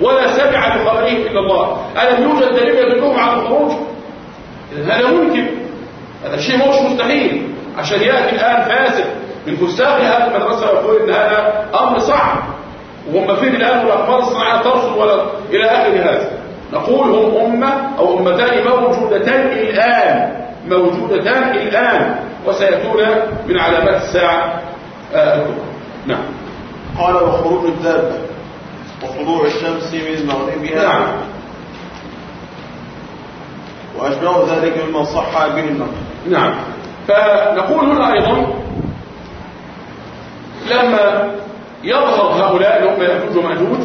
ولا سمع بخبرهم إلا الله. ألم يوجد دليل يدلهم على الخروج؟ هذا ممكن. هذا الشيء مش مستحيل. عشان يأتي الآن فاسد من فساق هذه المدرسة ويقول إن هذا أمر صعب. وهم فين الآن والأقمار الصناعية ترصد ولا إلى آخر هذا. نقول هم أمة أو أمتان موجودتان الآن موجودتان الآن وسيأتون من علامات الساعة آه نعم. قال وخروج الدابة وطلوع الشمس من مغربها. نعم. وأشبه ذلك مما صح به النقل نعم. فنقول هنا أيضا لما يظهر هؤلاء اللي هم يأجوج ومأجوج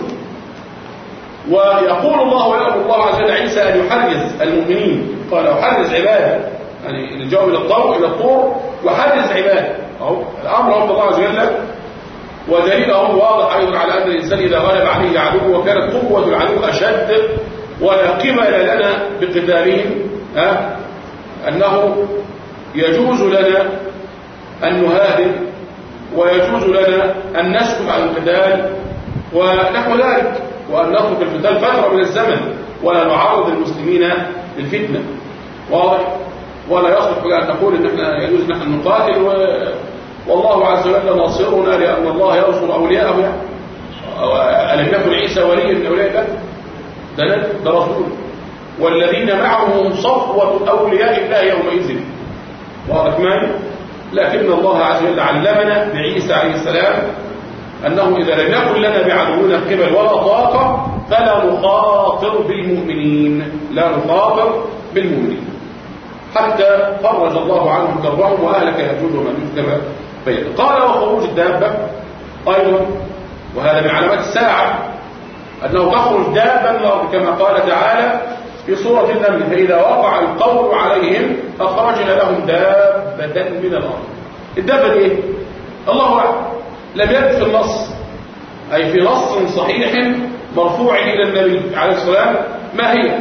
ويقول الله ويأمر الله عز وجل عيسى أن يحرز المؤمنين. قال أحرز عبادة. يعني الجواب إلى الطور إلى الطور وحرز عبادة. أهو الأمر رب الله عز وجل. ودليله واضح أيضا على أن الإنسان إذا غلب عليه عدو وكانت قوة العدو أشد ولا قبل لنا بقتالهم أنه يجوز لنا أن نهاجم ويجوز لنا أن نسكت عن القتال ونحو ذلك وأن نترك القتال فترة من الزمن ولا نعرض المسلمين للفتنة واضح؟ ولا يصلح أن نقول إن إحنا يجوز نحن نقاتل و... والله عز وجل ناصرنا لأن الله ينصر أولياءه. ألم يكن عيسى وليا من أولياء الله ده ده رسول. والذين معه صفوة أولياء الله يومئذ. واضح معي؟ لكن الله عز وجل علمنا بعيسى عليه السلام أنه إذا لم يكن لنا بعدونا قبل ولا طاقة فلا نخاطر بالمؤمنين. لا نخاطر بالمؤمنين. حتى فرج الله عنهم كربهم وأهلك يأجوج ومأجوج كما بين قال وخروج الدابة أيضا وهذا من علامات الساعة أنه تخرج دابة من الأرض كما قال تعالى في سورة النمل فإذا وقع القول عليهم أخرجنا لهم دابة من الأرض. الدابة إيه؟ الله أعلم. لم يرد في النص. أي في نص صحيح مرفوع إلى النبي عليه السلام. ما هي؟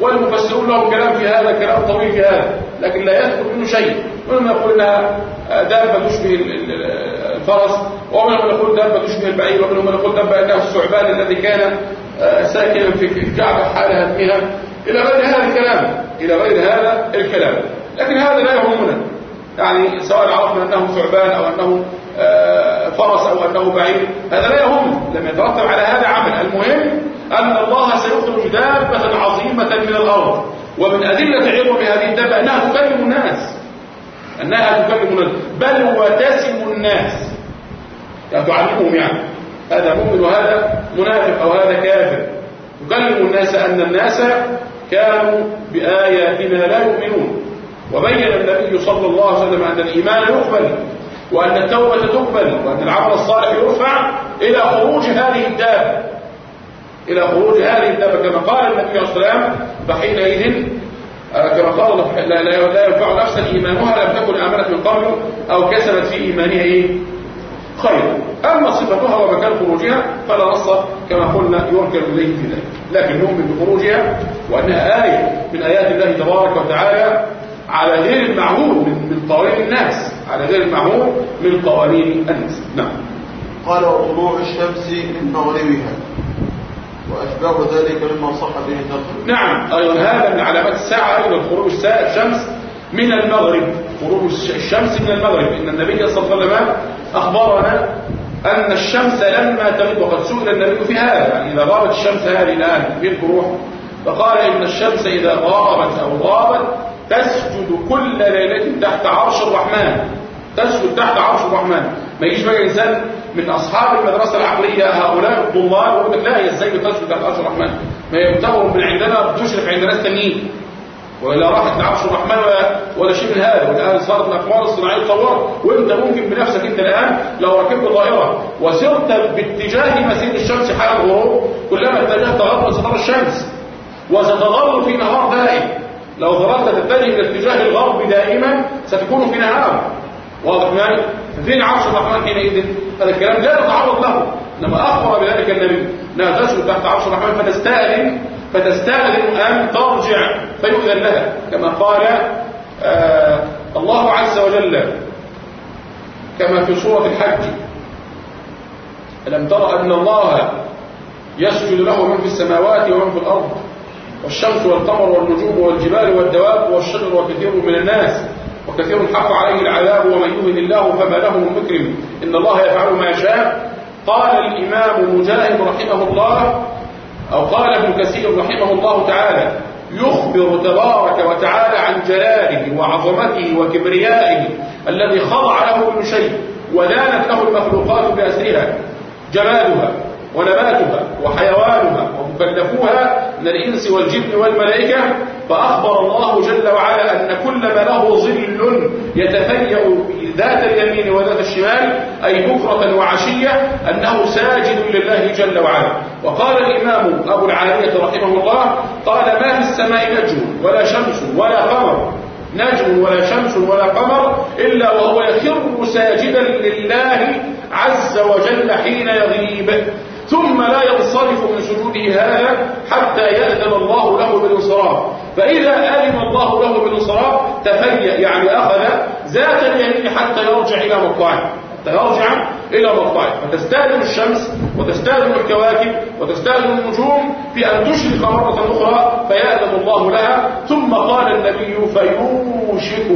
والمفسرون لهم كلام في هذا كلام طويل في هذا لكن لا يذكر منه شيء. منهم يقول إنها دابة تشبه الفرس ومنهم يقول دابة تشبه البعير ومنهم يقول دابة أنها الثعبان الذي كان ساكنا في الكعبة حال هدمها إلى غير هذا الكلام إلى غير هذا الكلام. لكن هذا لا يهمنا. يعني سواء عرفنا انه ثعبان أو انه فرس أو أنه بعير هذا لا يهم. لم يترتب على هذا عمل. المهم أن الله سيخرج دابة عظيمة من الأرض. ومن أدلة عظم هذه الدابة أنها تكلم الناس. أنها تكلم الناس. بل وتسم الناس. يعني تعلمهم يعني. هذا مؤمن وهذا منافق أو هذا كافر. تكلم الناس أن الناس كانوا بآياتنا لا يؤمنون. وبين النبي صلى الله عليه وسلم أن الإيمان يقبل وأن التوبة تقبل وأن العمل الصالح يرفع إلى خروج هذه الدابة. إلى خروج هذه الدابة. كما قال النبي عليه الصلاة والسلام فحينئذ كما قال الله لا, لا ينفع نفسا إيمانها لم تكن آمنت من قبل أو كسبت في إيمانها. إيه؟ خيرا أما صفتها ومكان خروجها فلا نص كما قلنا يركب إليه في ذلك. لكن نؤمن بخروجها وأنها آية من آيات الله تبارك وتعالى على غير المعهود من من قوانين الناس على غير المعهود من قوانين الناس. نعم. قال وطلوع الشمس من مغربها وأشباه ذلك مما صح به النقل نعم أيضا هذا من علامات الساعة أيضا خروج الشمس من المغرب. خروج الشمس من المغرب. إن النبي صلى الله عليه وسلم أخبرنا أن الشمس لما تغيب وقد سئل النبي في هذا يعني إذا غابت الشمس هذه الآن في الروح فقال إن الشمس إذا غابت أو غابت تسجد كل ليلة تحت عرش الرحمن. تسجد تحت عرش الرحمن. ما يجيش بقى إنسان من أصحاب المدرسة العقلية هؤلاء الضلال ويقول لك لا هي إزاي بتسجد تحت عرش الرحمن؟ ما يبتغوا من عندنا بتشرف عند ناس تانيين وإلا راحت لعرش الرحمن ولا, ولا شيء من هذا. والآن صارت الأقمار الصناعية تطورت وأنت ممكن بنفسك أنت الآن لو ركبت طائرة وسرت باتجاه مسير الشمس حال الغروب كلما اتجهت غربا سترى الشمس. وستظل في نهار دائم. لو ظللت تتجه إلى اتجاه الغرب دائما ستكون في نهار. واضح معي؟ فين عرش الرحمن حينئذ؟ هذا الكلام لا نتعرض له. إنما أخبر بذلك النبي. تسجد تحت عرش الرحمن فتستأذن. فتستاذن أن ترجع فيؤذن لها كما قال آه الله عز وجل كما في سورة الحج. ألم ترى أن الله يسجد له من في السماوات ومن في الأرض والشمس والقمر والنجوم والجبال والدواب والشجر وكثير من الناس وكثير حق عليه العذاب ومن يهن الله فما له من مكرم. إن الله يفعل ما يشاء. قال الإمام مجاهد رحمه الله أو قال ابن كثير رحمه الله تعالى يخبر تبارك وتعالى عن جلاله وعظمته وكبريائه الذي خضع له كل شيء ودانت له المخلوقات بأسرها جمالها ونباتها وحيوانها ومكلفوها من الإنس والجن والملائكة فأخبر الله جل وعلا أن كل ما له ظل يتفيأ ذات اليمين وذات الشمال أي بكرة وعشية أنه ساجد لله جل وعلا. وقال الإمام أبو العالية رحمه الله قال ما في السماء نجم ولا شمس ولا قمر. نجم ولا شمس ولا قمر إلا وهو يخر ساجدا لله عز وجل حين يغيب. ثم لا ينصرف من سجوده هذا حتى يأذن الله له بالانصراف. فإذا أذن الله له بالانصراف تفيأ يعني أخذ ذات اليمين حتى يرجع إلى مقطعه. حتى يرجع إلى مقطعه. فتستأذن الشمس وتستأذن الكواكب وتستأذن النجوم في أن تشرق مرة أخرى فيأذن الله لها. ثم قال النبي فيوشك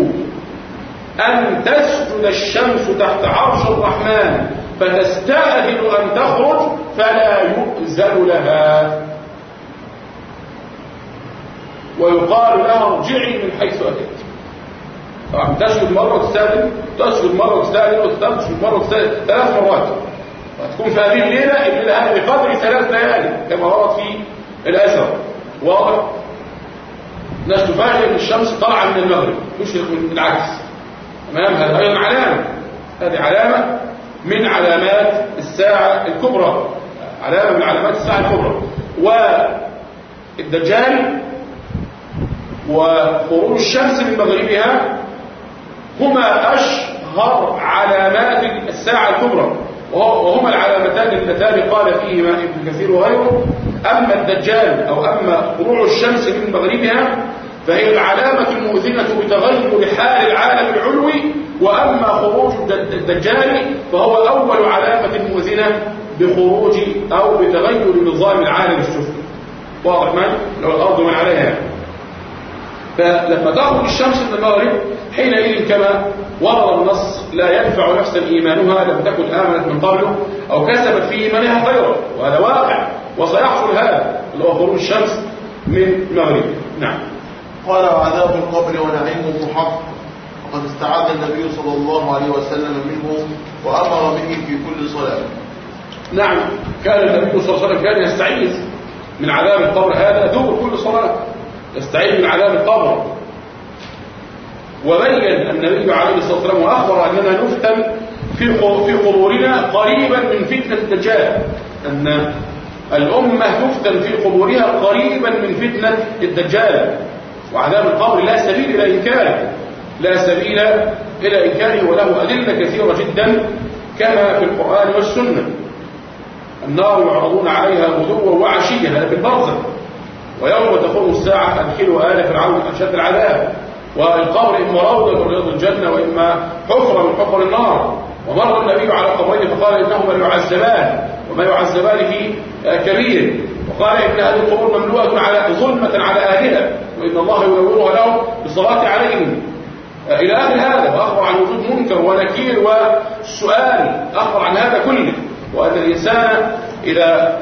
أن تسجد الشمس تحت عرش الرحمن. فتستأذن أن تخرج فلا يؤذن لها. ويقال لها ارجعي من حيث أتيت. طبعا تسجد مرة وتستأذن تسجد مرة وتستأذن وتسجد مرة وتستأذن ثلاث مرات. وتكون في هذه الليلة الليلة هذه بقدر ثلاث ليالي كما ورد في الأثر. واضح؟ الناس تفاجئ أن الشمس طالعة من المغرب تشرق من العكس. تمام؟ هذا أيضا علامة. هذه علامة من علامات الساعة الكبرى. علامة من علامات الساعة الكبرى. والدجال وخروج الشمس من مغربها هما أشهر علامات الساعة الكبرى. وهما العلامتان اللتان قال فيهما ابن كثير وغيره. أما الدجال أو أما طلوع الشمس من مغربها فهي العلامة المؤذنة بتغير حال العالم العلوي وأما خروج الدجال فهو أول علامة مؤذنة بخروج أو بتغير نظام العالم السفلي. واضح من؟ لو الأرض من عليها. فلما تخرج الشمس من المغرب حينئذ كما ورد النص لا ينفع نفسا إيمانها لم تكن آمنت من قبله أو كسبت في إيمانها خيرا. وهذا واقع وسيحصل هذا اللي هو خروج الشمس من المغرب. نعم. قال وعذاب القبر ونعيمه حق. وقد استعاذ النبي صلى الله عليه وسلم منه وأمر به في كل صلاة. نعم كان النبي صلى الله عليه وسلم كان يستعيذ من عذاب القبر. هذا دور كل صلاة يستعيذ من عذاب القبر. وبين النبي عليه الصلاة والسلام وأخبر أننا نفتن في في قبورنا قريبا من فتنة الدجال. أن الأمة تفتن في قبورها قريبا من فتنة الدجال. وعذاب القبر لا سبيل إلى إنكاره. لا سبيل إلى إنكاره وله أدلة كثيرة جدا كما في القرآن والسنة. النار يعرضون عليها غدوا وعشيا هذا في البرزخ. ويوم تقوم الساعة أدخلوا آل فرعون أشد العذاب. والقبر إما روضة من رياض الجنة وإما حفرة من حفر النار. ومر النبي على قبرين فقال إنهما ليعذبان وما يعذبان في كبير. وقال إن هذه القبور مملوءة على ظلمة على أهلها وإن الله ينورها لهم بالصلاة عليهم. إلى آخر هذا وأخبر عن وجود منكر ونكير والسؤال أخبر عن هذا كله. وأن الإنسان إذا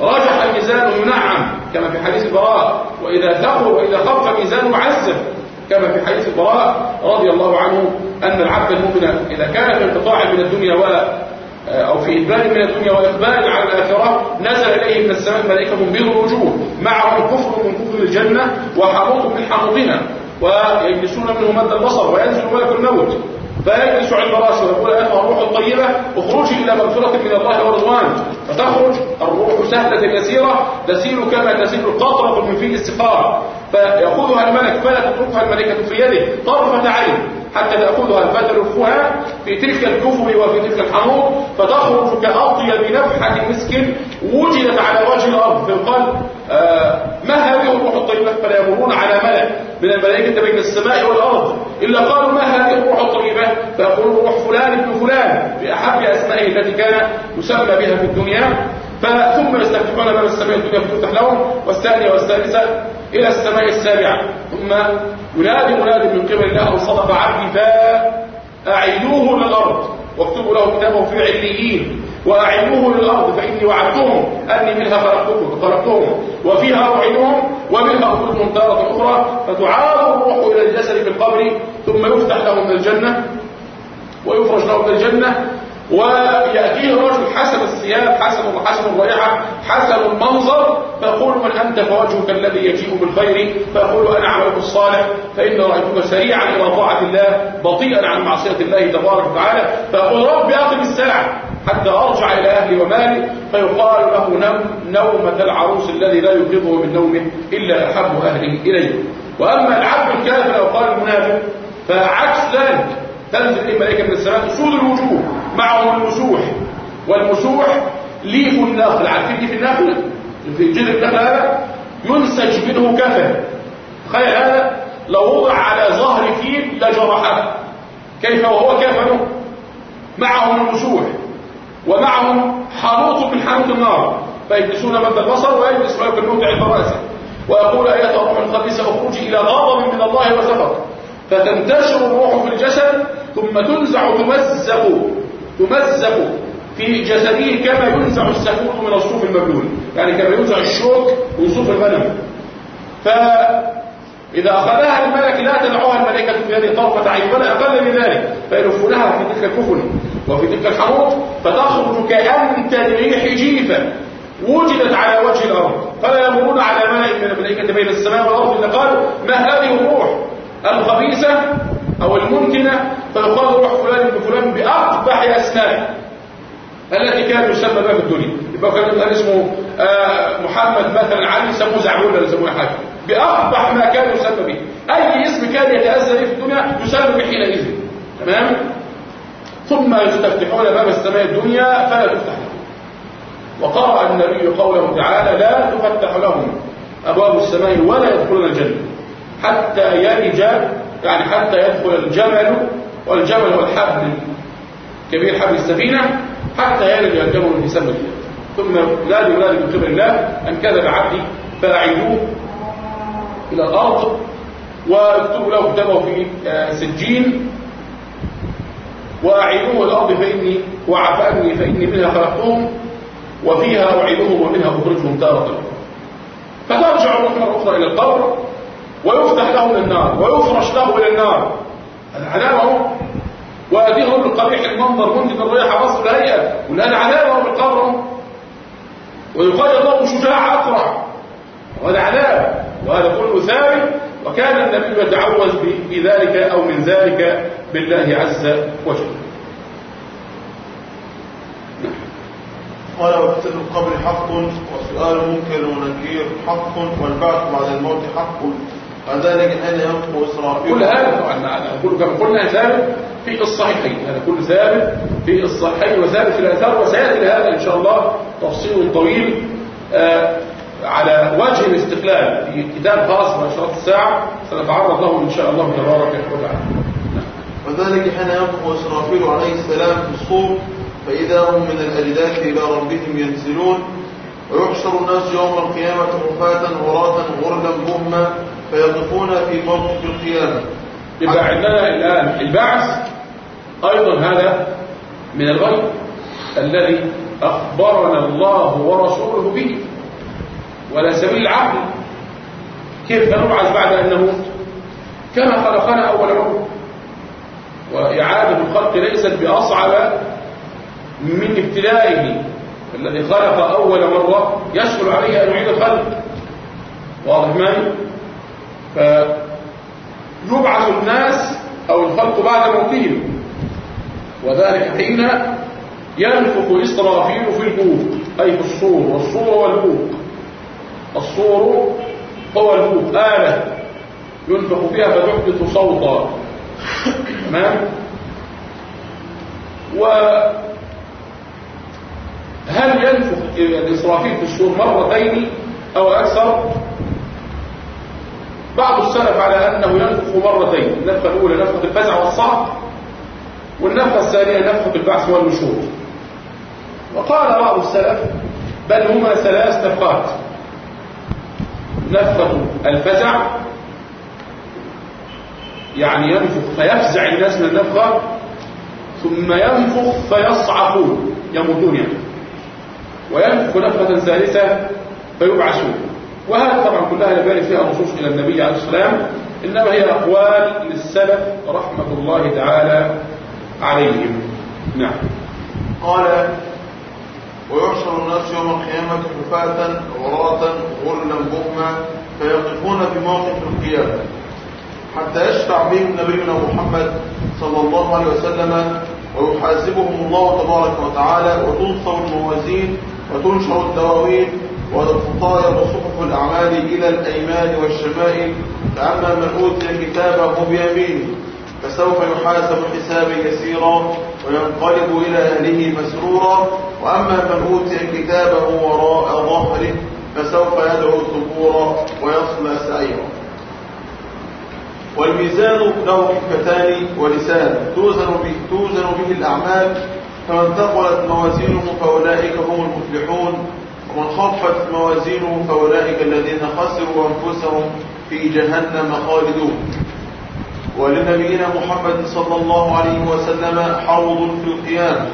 رجح الميزان ينعم كما في حديث البراء وإذا ثقل وإذا خف الميزان عذب كما في حديث البراء رضي الله عنه أن العبد المؤمن إذا كان في انقطاع من الدنيا و أو في إدبار من الدنيا وإقبال على الآخرة نزل إليه من السماء ملائكة بيض الوجوه معهم كفر من كفر الجنة وحموط من حموطها ويجلسون منه مد البصر وينزل ملك الموت. فيجلس عند رأسه ويقول ايتها الروح الطيبة اخرجي إلى مغفرة من الله ورضوان. فتخرج الروح سهلة يسيره تسير كما تسير القطرة من فيه السقار فيأخذها الملك فلا تتركها الملكة في يده طرفة عين حتى تأخذها فتلفها في تلك الكفر وفي تلك الحموم فتخرج كاطيب نفحه مسك وجدت على وجه الأرض فيقال آه ما هذه الروح الطيبة فلا يمرون على ملك من الملائكة بين السماء والأرض. إلا قالوا ما هذه الروح الطيبة؟ فيقولون روح فلان ابن فلان بأحب أسمائه التي كان يسمى بها في الدنيا. ثم يستفتحون باب السماء الدنيا فتفتح لهم والثانية والثالثة إلى السماء السابعة. ثم ينادي منادي من قبل الله ان صدق عبدي فاعيدوه للارض واكتبوا له كتابه في عليين. وأعينوه للأرض فإني وعدتهم أني منها خلقتكم خلقتهم. وفيها أعيدهم ومنها أخرجهم تارة أخرى. فتعاد الروح إلى الجسد في القبر ثم يفتح له من الجنة ويفرج له من الجنة ويأتيه الرجل حسن الثياب حسن حسن الرائحة حسن المنظر. فيقول من أنت فوجهك الذي يجيء بالخير؟ فيقول أنا عملك الصالح. فإن رأيتك سريعا إلى طاعة الله بطيئا عن معصية الله تبارك وتعالى. فيقول رب أقم الساعة. حتى أرجع إلى أهلي ومالي فيقال له نم نومة العروس الذي لا يوقظه من نومه إلا أحب أهله إليه. وأما العبد الكافر أو قال المنافق فعكس ذلك. تنزل إليه ملائكة من السماء سود الوجوه معهم المسوح. والمسوح ليف النخل عارفين ليف النخل في جذر النخل هذا ينسج منه كفن. تخيل هذا لو وضع على ظهر فيل لجرحه. كيف وهو كفنه؟ معهم المسوح. ومعهم حنوط من حنوط النار فيجلسون مد البصر ويجلس ملك الموت عند راسه ويقول ايتها الروح الخبيثه اخرجي إلى غضب من الله وسخط فتنتشر الروح في الجسد ثم تنزع تمزق تمزق في جسده كما ينزع السكوت من الصوف المبلول. يعني كما ينزع الشوك من صوف الغنم. فإذا أخذها الملك لا تدعوها في هذه طرفة عين ولا أقل من ذلك فيلفونها في تلك الكفن وفي تلك الحروب فتخرج كأنت ريح جيفة وجدت على وجه الأرض. فلا يمرون على ملائكة من الملائكة بين السماء والأرض إلا قالوا ما هذه الروح الخبيثة أو الممكنة فيقال روح فلان ابن فلان بأقبح أسماء التي كان يسمى بها في الدنيا. يبقى كان اسمه آه محمد مثلا علي يسموه زعبول ولا يسموه حاجة. بأقبح ما كان يسمى به. أي اسم كان يتأذى به في الدنيا يسمى به حينئذ. تمام؟ ثم يستفتحون باب السماء الدنيا فلا تفتح لهم. وقرأ النبي قوله تعالى لا تفتح لهم أبواب السماء ولا يدخلون الجنة. حتى يلج يعني حتى يدخل الجمل والجمل هو الحبل كبير حبل السفينة حتى يلج الجمل في الله ثم لا ينادي من قبل الله أن كذب عبدي فأعيدوه. إلى الأرض واكتبوا له كتابه في آه، سجين. وأعيدوه الأرض فإني وعفأني فإني منها خلقتهم وفيها أعيدهم ومنها أخرجهم تارة أخرى فترجع الروح مرة أخرى إلى القبر ويفتح له إلى النار ويفرش له إلى النار. العذاب اهو ويأتيه بالقبيح المنظر منتج الريحة وصف الهيئة. والآن عذابه بالقبر. ويقال له شجاع أقرع. وهذا عذاب وهذا كله ثابت وكان النبي يتعوذ بذلك أو من ذلك بالله عز وجل. قال وفتن القبر حق وسؤال منكر ونكير حق والبعث بعد الموت حق. وذلك أن ينفق إسرافيل كل هذا طبعا كل كما قلنا ثابت في الصحيحين. هذا كله ثابت في الصحيحين وثابت في الآثار وسيأتي لهذا إن شاء الله تفصيل طويل. آه على وجه الاستقلال في كتاب خاص بأشراط الساعة سنتعرض له إن شاء الله تبارك وتعالى وذلك حين ينفخ إسرافيل عليه السلام في الصور فإذا هم من الأجداث إلى ربهم ينزلون ويحشر الناس يوم القيامة رفاة عراة غرلا بهما فيقفون في موقف القيامة. يبقى عندنا الآن البعث أيضا هذا من الغيب الذي أخبرنا الله ورسوله به. ولا سبيل العقل. كيف نبعث بعد أن نموت؟ كما خلقنا أول مرة وإعادة الخلق ليست بأصعب من ابتلائه الذي خلق أول مرة يسهل عليه أن يعيد الخلق. واضح معي؟ فيبعث الناس أو الخلق بعد موتهم. وذلك حين ينفخ إسرافيل في البوق أي في الصور والصور والبوق الصور هو البوق آلة ينفخ فيها فتحدث صوتا. تمام؟ وهل ينفخ الإسرافيل في الصور مرتين أو أكثر؟ بعض السلف على أنه ينفخ مرتين النفخة الأولى نفخة الفزع والصعق والنفخة الثانية نفخة البعث والنشور. وقال بعض السلف بل هما ثلاث نفخات نفخة الفزع. يعني ينفخ فيفزع الناس من النفخة ثم ينفخ فيصعقون يموتون يعني. وينفخ نفخة ثالثة فيبعثون. وهذا طبعا كلها يبان فيها نصوص إلى النبي عليه السلام إنما هي أقوال للسلف رحمة الله تعالى عليهم. نعم. قال ويحشر الناس يوم القيامة حفاة عراة غرلا بهما فيقفون في موقف القيامة. حتى يشفع بهم نبينا محمد صلى الله عليه وسلم ويحاسبهم الله تبارك وتعالى وتنصر الموازين وتنشر الدواوين وتطاير صحف الأعمال إلى الأيمان والشمائل. فأما من أوتي كتابه بيمينه فسوف يحاسب حسابا يسيرا. وينقلب إلى أهله مسرورا وأما من أوتي كتابه وراء ظهره فسوف يدعو ثبورا ويصلى سعيرا. والميزان له كفتان ولسان توزن به, توزن به الأعمال فمن ثقلت موازينه فأولئك هم المفلحون ومن خفت موازينه فأولئك الذين خسروا أنفسهم في جهنم خالدون. ولنبينا محمد صلى الله عليه وسلم حوض في القيامة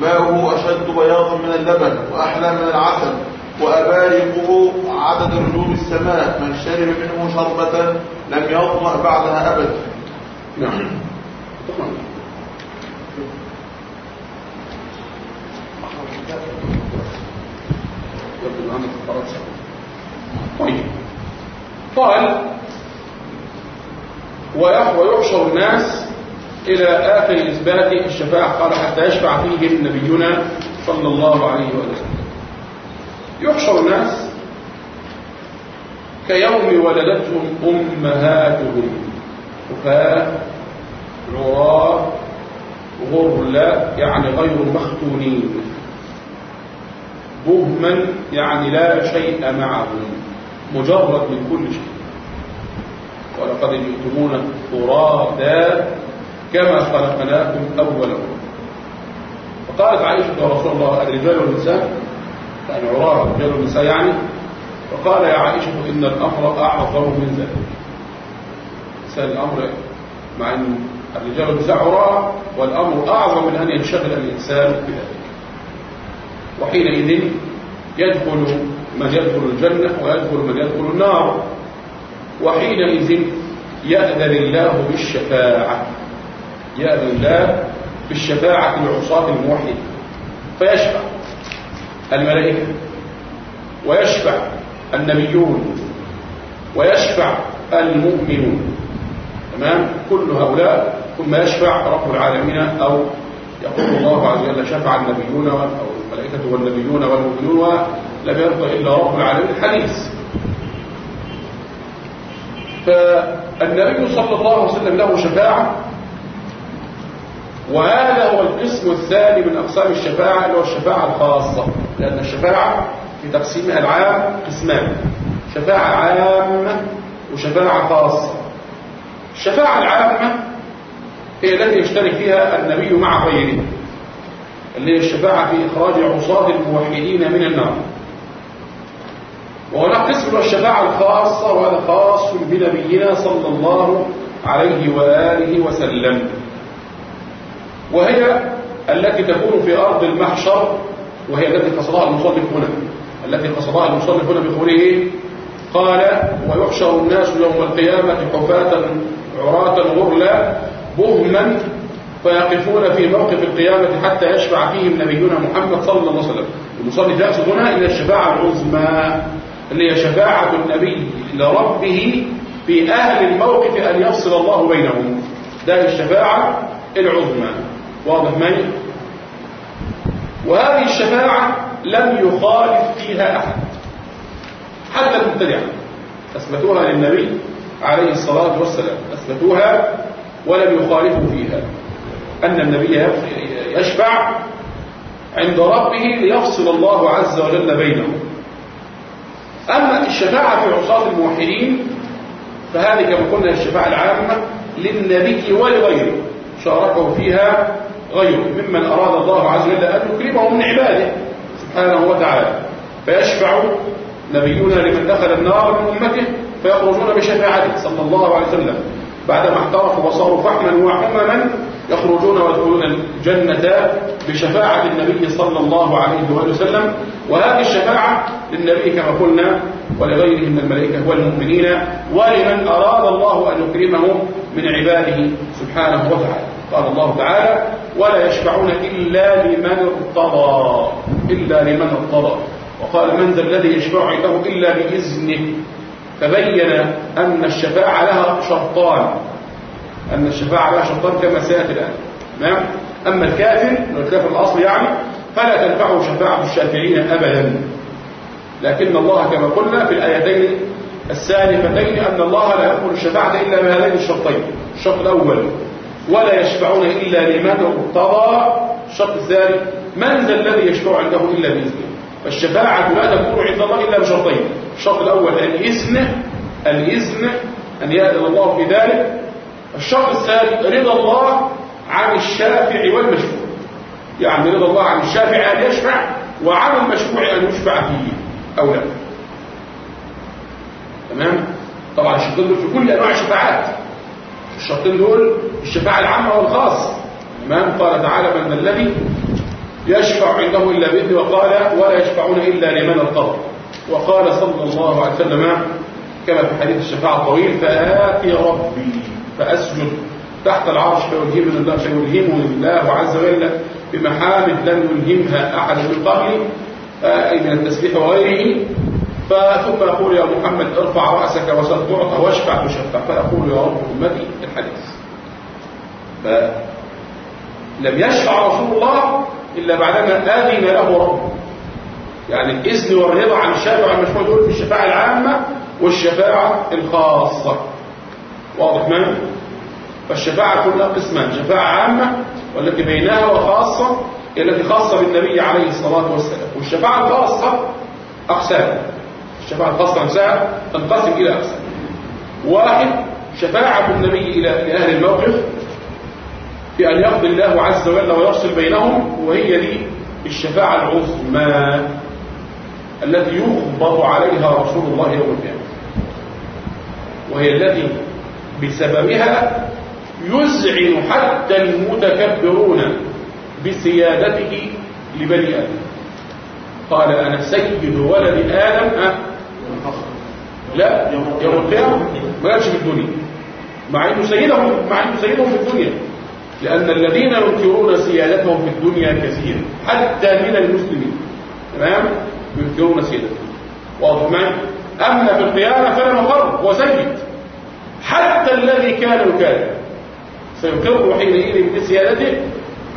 ماؤه أشد بياضا من اللبن وأحلى من العسل وأبارقه عدد نجوم السماء. من شرب منه شربة لم يظمأ بعدها أبدا نعم. طيب. قال ويحشر الناس إلى آخر إثبات الشفاعة. قال حتى يشفع فيهم نبينا صلى الله عليه وسلم. يحشر الناس كيوم ولدتهم أمهاتهم. خفاء عراة غرلا يعني غير مختونين. بهما يعني لا شيء معهم. مجرد من كل شيء. ولقد جئتمونا فرادا كما خلقناكم مرة فقالت عائشة يا رسول الله الرجال والنساء يعني عراة الرجال والنساء يعني. فقال يا عائشة إن الأمر أعظم من ذلك. سأل الأمر مع أن الرجال والنساء عراة والأمر أعظم من أن ينشغل الإنسان بذلك. وحينئذ يدخل من يدخل الجنة ويدخل من يدخل النار. وحينئذ يأذن الله بالشفاعة يأذن الله بالشفاعة لعصاة الموحد فيشفع الملائكة ويشفع النبيون ويشفع المؤمنون تمام؟ كل هؤلاء ثم يشفع رب العالمين أو يقول الله عز وجل شفع النبيون أو الملائكة والنبيون والمؤمنون ولم يرضى إلا رب العالمين الحديث فالنبي صلى الله عليه وسلم له شفاعة وهذا هو القسم الثاني من أقسام الشفاعة اللي هو الشفاعة الخاصة لأن الشفاعة في تقسيمها العام قسمان شفاعة عامة وشفاعة خاصة. الشفاعة العامة هي التي يشترك فيها النبي مع غيره اللي هي الشفاعة في إخراج عصاة الموحدين من النار. وهناك قسم الشفاعة الخاصة وهذا خاص بنبينا صلى الله عليه وآله وسلم. وهي التي تكون في أرض المحشر وهي التي قصدها المصنف هنا. التي قصدها المصنف هنا بقوله قال ويحشر الناس يوم القيامة حفاة عراة غرلا بهما فيقفون في موقف القيامة حتى يشفع فيهم نبينا محمد صلى الله عليه وسلم. المصنف يقصد هنا إلى الشفاعة العظمى. اللي هي شفاعة النبي لربه في أهل الموقف أن يفصل الله بينهم. ده الشفاعة العظمى. واضح معي؟ وهذه الشفاعة لم يخالف فيها أحد حتى المبتدعة أثبتوها للنبي عليه الصلاة والسلام. أثبتوها ولم يخالفوا فيها. أن النبي يشفع عند ربه ليفصل الله عز وجل بينهم. أما الشفاعة في عصاة الموحدين فهذه كما قلنا الشفاعة العامة للنبي ولغيره شاركه فيها غيره ممن أراد الله عز وجل أن يكرمه من عباده سبحانه وتعالى. فيشفع نبينا لمن دخل النار من أمته فيخرجون بشفاعته صلى الله عليه وسلم. بعدما احترقوا وصاروا فحما وحمما يخرجون ويدخلون الجنة بشفاعة النبي صلى الله عليه وآله وسلم. وهذه الشفاعة للنبي كما قلنا ولغيره من الملائكة والمؤمنين ولمن أراد الله أن يكرمه من عباده سبحانه وتعالى. قال الله تعالى ولا يشفعون إلا لمن ارتضى. إلا لمن ارتضى. وقال من ذا الذي يشفع عنده إلا بإذنه؟ فبين أن الشفاعة لها شرطان. أن الشفاعة لها شرطان كما سيأتي الآن تمام؟ أما الكافر الكافر الأصل يعني فلا تنفعه شفاعة الشافعين أبدا. لكن الله كما قلنا في الآيتين السالفتين أن الله لا يقبل الشفاعة إلا بهذين الشرطين. الشرط الأول ولا يشفعون إلا لمن ارتضى الشرط الثاني من ذا الذي يشفع عنده إلا بإذنه. فالشفاعة لا تكون عند الله إلا بشرطين. الشرط الأول الإذن الإذن أن يأذن الله في ذلك الشرط الثاني رضا الله عن الشافع والمشفوع. يعني رضا الله عن الشافع أن يشفع وعن المشفوع أن يشفع فيه أو لا. تمام؟ طبعا الشرطين دول في كل أنواع الشفاعات. الشرطين دول الشفاعة العامة والخاص. تمام؟ قال تعالى من الذي يشفع عنده إلا بإذنه وقال ولا يشفعون إلا لمن ارتضى وقال صلى الله عليه وسلم كما في حديث الشفاعة الطويل فآتي ربي فأسجد تحت العرش فيلهمني الله فيلهمني الله عز وجل بمحامد لم يلهمها أحد من قبلي. أي من التسبيح وغيره؟ ثم يقول يا محمد ارفع رأسك وسل تعطى واشفع تشفع فيقول يا رب أمتي الحديث. فلم يشفع رسول الله إلا بعدما آذن له ربه. يعني الإذن والرضا عن الشافع والمشفوع دول في الشفاعة العامة والشفاعة الخاصة. واضح ما فالشفاعة كلها قسمان شفاعة عامة والتي بينها وخاصة التي خاصة بالنبي عليه الصلاة والسلام. والشفاعة الخاصة أقسام. الشفاعة الخاصة نفسها تنقسم إلى أقسام. واحد شفاعة النبي إلى لأهل الموقف في أن يقضي الله عز وجل ويفصل بينهم وهي دي الشفاعة العظمى التي يخبط عليها رسول الله يوم القيامة. وهي التي بسببها يزعن حتى المتكبرون بسيادته لبني آدم. قال أنا سيد ولد آدم أه؟ لا يوم القيامة. ما قالش في الدنيا. مع إنه سيدهم مع إنه سيدهم في الدنيا. لأن الذين ينكرون سيادتهم في الدنيا كثير حتى من المسلمين. تمام؟ ينكرون سيادتهم. واضح معي؟ أما في القيامة فلا مفر هو سيد حتى الذي كان يكاد سيقر حينئذ بسيادته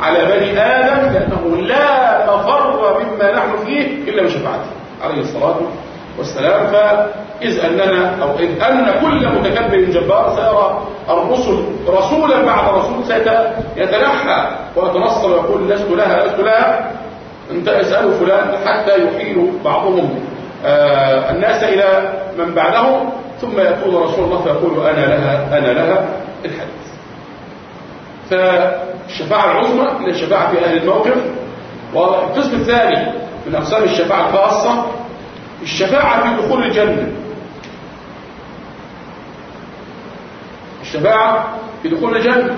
على بني آدم لأنه لا مفر مما نحن فيه إلا بشفاعته. عليه الصلاة والسلام. فإذ أننا أو إذ أن كل متكبر جبار سيرى الرسل رسولا بعد رسول سيتنحى ويتنصر ويقول لست لها لست لها. أنت اسألوا فلان حتى يحيل بعضهم آه الناس إلى من بعدهم ثم يقول رسول الله فيقول أنا لها أنا لها الحديث. فالشفاعة العظمى إلى الشفاعة في أهل الموقف. والقسم الثاني من أقسام الشفاعة الخاصة الشفاعة في دخول الجنة. الشفاعة في دخول الجنة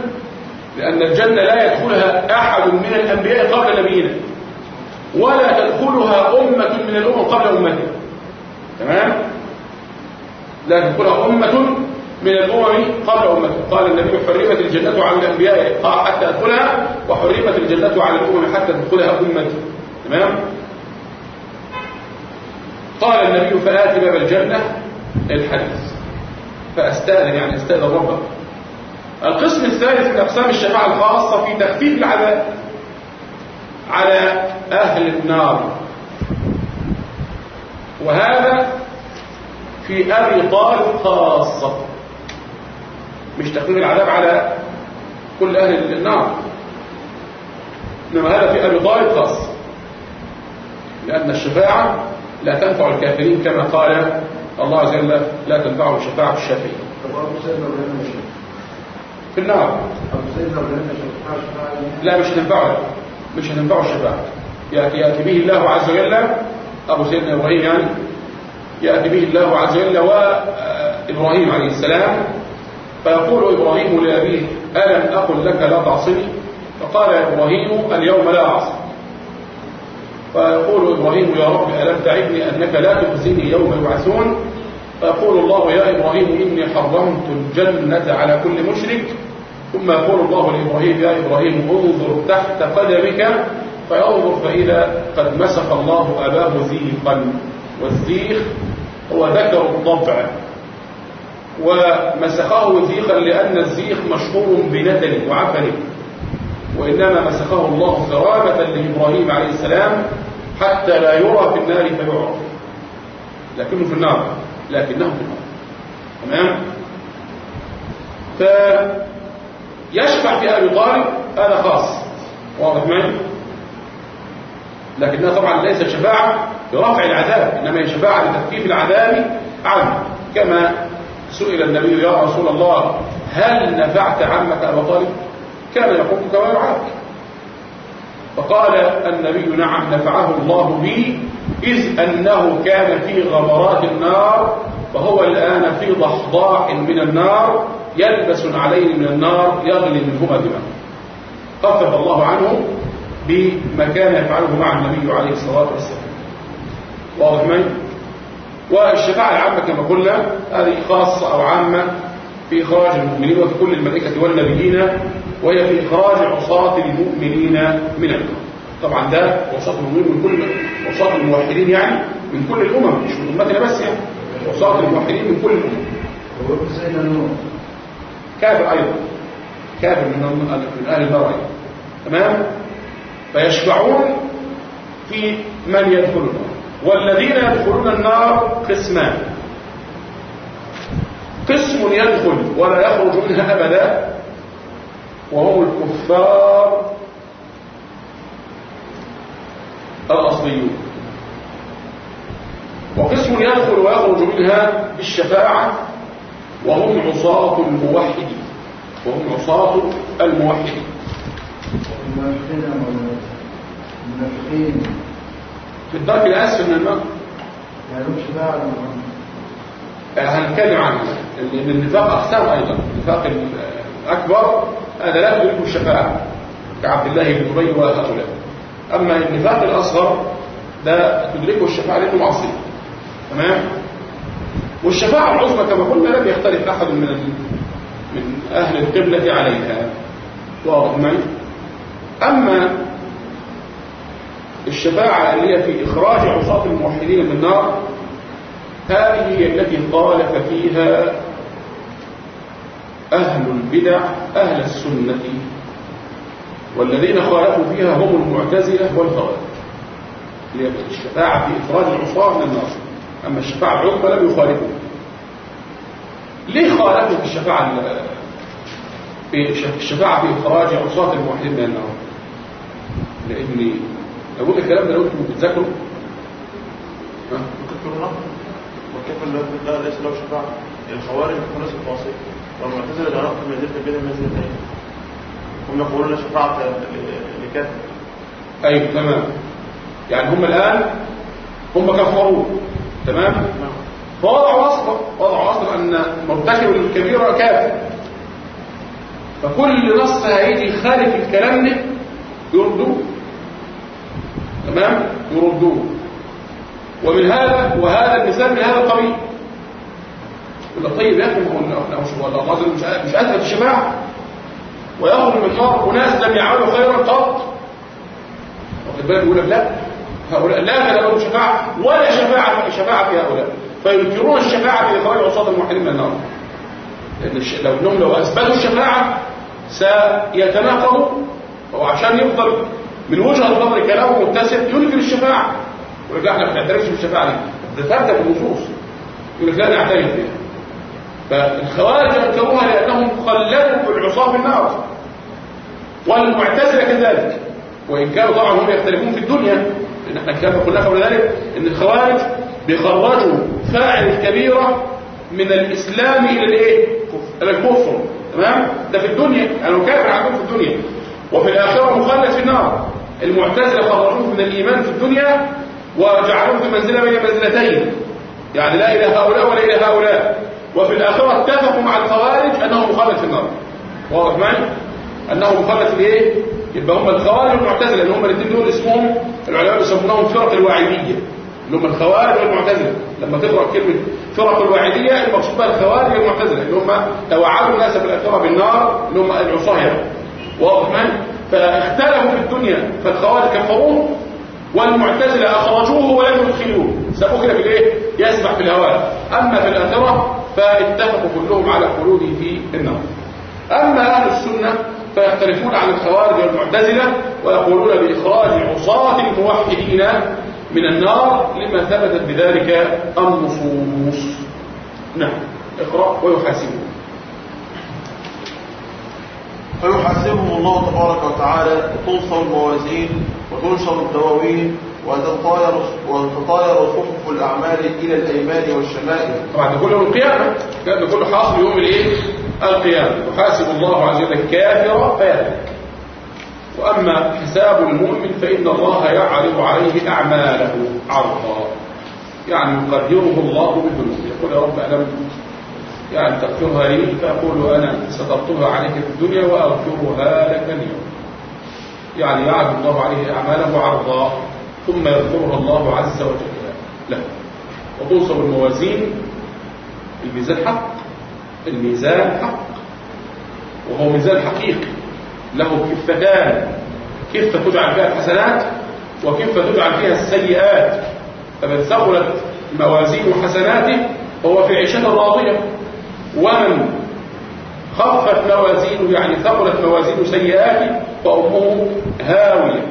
لأن الجنة لا يدخلها أحد من الأنبياء قبل نبينا ولا تدخلها أمة من الأمم قبل أمته تمام؟ لا تدخلها أمة من الأمم قبل أمته قال النبي حرمت الجنة على الأنبياء حتى أدخلها وحرمت الجنة على الأمم حتى تدخلها أمته تمام؟ قال النبي فآت باب الجنة الحديث. فأستأذن يعني أستأذن ربه. القسم الثالث من أقسام الشفاعة الخاصة في تخفيف العذاب على أهل النار. وهذا في أبي طالب خاصة. مش تخفيف العذاب على كل أهل النار. إنما هذا في أبي طالب خاصة. لأن الشفاعة لا تنفع الكافرين كما قال الله عز وجل لا تنفعه شفاعة الشافعين. في النار. لا مش هتنفعه مش هتنفعه الشفاعة. يأتي, يأتي به الله عز وجل. أبو سيدنا إبراهيم يعني يأتي به الله عز وجل وإبراهيم عليه السلام. فيقول إبراهيم لأبيه ألم أقل لك لا تعصني؟ فقال إبراهيم اليوم لا أعصي فيقول إبراهيم يا رب ألم تعدني أنك لا تخزني يوم يبعثون؟ فيقول الله يا إبراهيم إني حرمت الجنة على كل مشرك. ثم يقول الله لإبراهيم يا إبراهيم انظر تحت قدمك. فينظر فإذا قد مسخ الله أباه زيقا والزيخ هو ذكر الضبع ومسخه زيخا لأن الزيخ مشهور بندنه وعفنه وإنما مسخه الله كرامة لإبراهيم عليه السلام حتى لا يرى في النار فيعرف. لكنه في النار لكنه في النار. تمام؟ فيشفع في أبي طالب هذا خاص. واضح معي؟ لكنها طبعا ليست شفاعة برفع العذاب إنما هي شفاعة لتخفيف العذاب عنه. كما سئل النبي يا رسول الله هل نفعت عمك أبا طالب؟ كان يقول كما يعاك. فقال النبي نعم نفعه الله بي إذ أنه كان في غمرات النار فهو الآن في ضحضاح من النار يلبس عليه من النار يغلي منهما دماء خفف الله عنه بما كان يفعله مع النبي عليه الصلاة والسلام. واضح معي؟ والشفاعة العامة كما قلنا هذه خاصة أو عامة في إخراج المؤمنين وفي كل الملائكة والنبيين وهي في إخراج عصاة المؤمنين من النار. طبعا ده عصاة المؤمنين من كل عصاة الموحدين يعني من كل الأمم مش من أمتنا بس يعني. عصاة الموحدين من كل الأمم. كافر أيضا. كافر من من أهل النار أيضا. تمام؟ فيشفعون في من يدخل النار والذين يدخلون النار قسمان. قسم يدخل ولا يخرج منها أبدا وهم الكفار الأصليون. وقسم يدخل ويخرج منها بالشفاعة وهم عصاة الموحدين. وهم عصاة الموحدين. المنافقين في الدرك الأسفل من الماء يعني مش شفاعة هنتكلم عنه لأن النفاق أقسام أيضا. النفاق الأكبر هذا لا تدركه الشفاعة كعبد الله بن أبي وهؤلاء. أما النفاق الأصغر ده تدركه الشفاعة لأنه معصية تمام؟ والشفاعة العظمى كما قلنا لم يختلف أحد من. من أهل القبلة عليها. واضح معي؟ أما الشفاعة اللي هي في إخراج عصاة الموحدين من النار هذه هي التي خالف فيها أهل البدع أهل السنة والذين خالفوا فيها هم المعتزلة والخوارج الشفاعة في إخراج العصاة من النار. أما الشفاعة العظمى لم يخالفوا ليه خالفوا في الشفاعة في الشفاعة في إخراج عصاة الموحدين من النار؟ لأني أقول الكلام ده لو أنتم بتذاكروا ها؟ كفر وكيف لا ليس له شفاعة؟ الخوارج يكون ناس الفاصل والمعتزلة جعلهم في منزلة بين المنزلتين هم يقولون شفاعة لكافر أيوة تمام. يعني هم الآن هم كفروا. تمام؟ نعم. فوضعوا أصلا وضعوا أصلا أن مرتكب الكبيرة كافر. فكل نص هيجي خالف الكلام ده يردوه. تمام؟ يردوه ومن هذا وهذا المثال من هذا القبيل. يقول طيب يا أخي ما هو الله. وجل مش مش اثبت الشفاعه ويخرج من النار أناس لم يعملوا خيرا قط. واخد بالك؟ يقول لك لا. هؤلاء لا كان لهم شفاعه ولا شفاعة شفاعة في هؤلاء. فينكرون الشفاعة في اخراج عصاة الموحدين من النار. لأن لو لو أثبتوا الشفاعة سيتناقضوا. هو عشان يفضل من وجهه نظر كلامه متسم ينكر الشفاعة. ويقول إحنا ما بنعترفش بالشفاعه دي ده ثابته في النصوص. يقول لك لا نعترف بها. فالخوارج ينكروها لأنهم خلدوا العصاة في النار. والمعتزلة كذلك. وإن كانوا طبعا هم يختلفون في الدنيا لأن إحنا كنا قلنا قبل ذلك إن الخوارج بيخرجوا فاعل الكبيره من الإسلام إلى الإيه؟ إلى الكفر. تمام؟ ده في الدنيا. يعني كافر عندهم في الدنيا. وفي الآخرة مخلد في النار. المعتزلة خرجوه من الإيمان في الدنيا وجعلوه في منزلة بين منزلتين. يعني لا إلى هؤلاء ولا إلى هؤلاء. وفي الآخرة اتفقوا مع الخوارج انه مخلد في النار. واضح معي؟ انه مخلد في الايه يبقى هم الخوارج والمعتزلة اللي هم الاثنين دول اسمهم العلماء بيسمونهم فرق الواعدية. اللي هم الخوارج والمعتزلة. لما تقرأ كلمة فرق الواعدية المقصود بها الخوارج والمعتزلة اللي هم توعدوا الناس بالاخره بالنار اللي هم العصاة يعني. واضح معي؟ فاختلفوا في الدنيا فالخوارج كفروه والمعتزلة أخرجوه ولم يدخلوه. كده في الإيه؟ يسبح في الهواء أما في الآخرة فاتفقوا كلهم على خلوده في النار. أما أهل السنة فيختلفون عن الخوارج والمعتزلة ويقولون بإخراج عصاة الموحدين من النار لما ثبتت بذلك النصوص. نعم اقرأ ويحاسبون. فيحاسبهم الله تبارك وتعالى وتنصر الموازين وتنشر الدواوين وتطاير وتطاير صحف الأعمال إلى الأيمان والشمائل. طبعا ده كله يوم القيامة. ده كله حاصل يوم الإيه؟ القيامة. يحاسب الله عز وجل الكافر فيهلك. وأما حساب المؤمن فإن الله يعرض عليه أعماله عرضا. يعني يقدره الله بالذنوب. يقول يا رب ألم يعني تغفرها لي فأقول أنا سترتها عليك في الدنيا وأغفرها لك اليوم. يعني يعرض الله عليه أعماله عرضا ثم يغفرها الله عز وجل له. وتنصب الموازين الميزان حق الميزان حق. وهو ميزان حقيقي. له كفتان كفة تجعل فيها الحسنات وكفة تجعل فيها السيئات. فمن ثقلت موازين حسناته فهو في عيشة راضية. ومن خفت موازينه يعني ثقلت موازين سيئاته فأمه هاوية.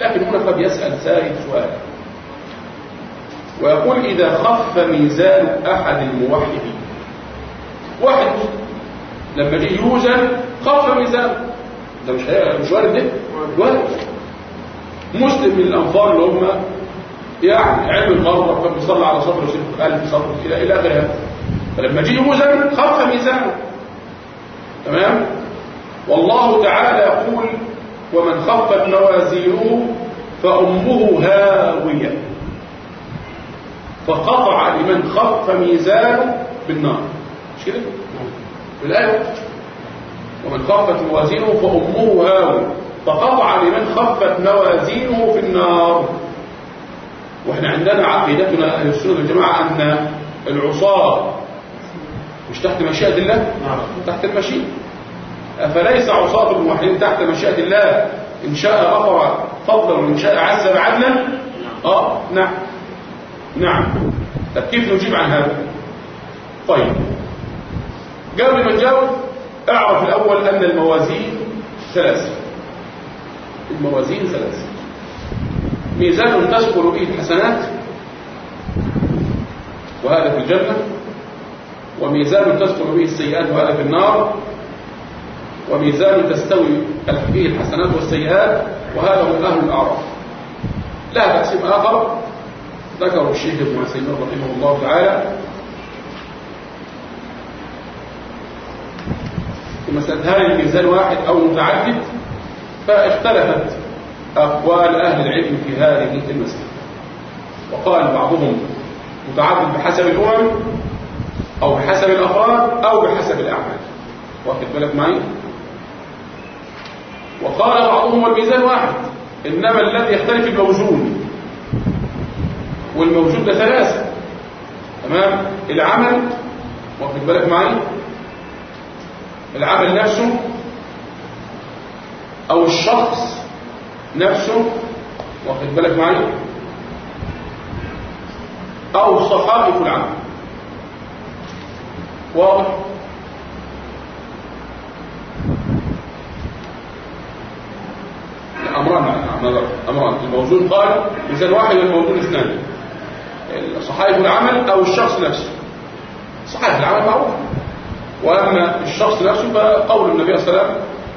لكن هنا قد يسأل سائل سؤال. ويقول إذا خف ميزان أحد الموحدين. واحد لما جه يوزن خف ميزان. ده مش مش وارد ده وارد. مسلم من الانفار اللي هم يعني علم المرضى كان بيصلي على وسيف ألف صدر كده إلى آخره. فلما جه يوزن خف ميزانه تمام؟ والله تعالى يقول ومن خفت موازينه فأمه هاوية. فقطع لمن خف ميزانه بالنار. مش كده؟ في الآية ومن خفت موازينه فأمه هاوية. فقطع لمن خفت موازينه في النار. وإحنا عندنا عقيدتنا أهل السنة والجماعة أن العصاة مش تحت مشيئة الله؟ نعم. تحت المشيئة. أفليس عصاة الموحدين تحت مشيئة الله؟ إن شاء غفر فضلا وإن شاء عذب عدلا آه نعم. نعم. طب كيف نجيب عن هذا؟ طيب. قبل ما نجاوب أعرف الأول أن الموازين ثلاثة. الموازين ثلاثة. ميزان تثقل به الحسنات وهذا في الجنة. وميزان تثقل به السيئات وهذا في النار وميزان تستوي فيه الحسنات والسيئات وهذا هو أهل الأعراف. لها تقسيم آخر ذكره الشيخ ابن عثيمين رحمه الله تعالى مسألة هل الميزان واحد أو متعدد فاختلفت أقوال أهل العلم في هذه المسألة. وقال بعضهم متعدد بحسب الأمم أو بحسب الأفراد أو بحسب الأعمال. واخد بالك معي؟ وقال بعضهم الميزان واحد إنما الذي يختلف الموجود والموجود ده ثلاثة. تمام؟ العمل واخد بالك معي؟ العمل نفسه أو الشخص نفسه واخد بالك معي؟ أو صحائف العمل. واضح. أمران نظر أمران الموجود قال ميزان واحد والموجود اثنان. صحائف العمل أو الشخص نفسه. صحائف العمل معروف. وأما الشخص نفسه فقول النبي صلى الله عليه وسلم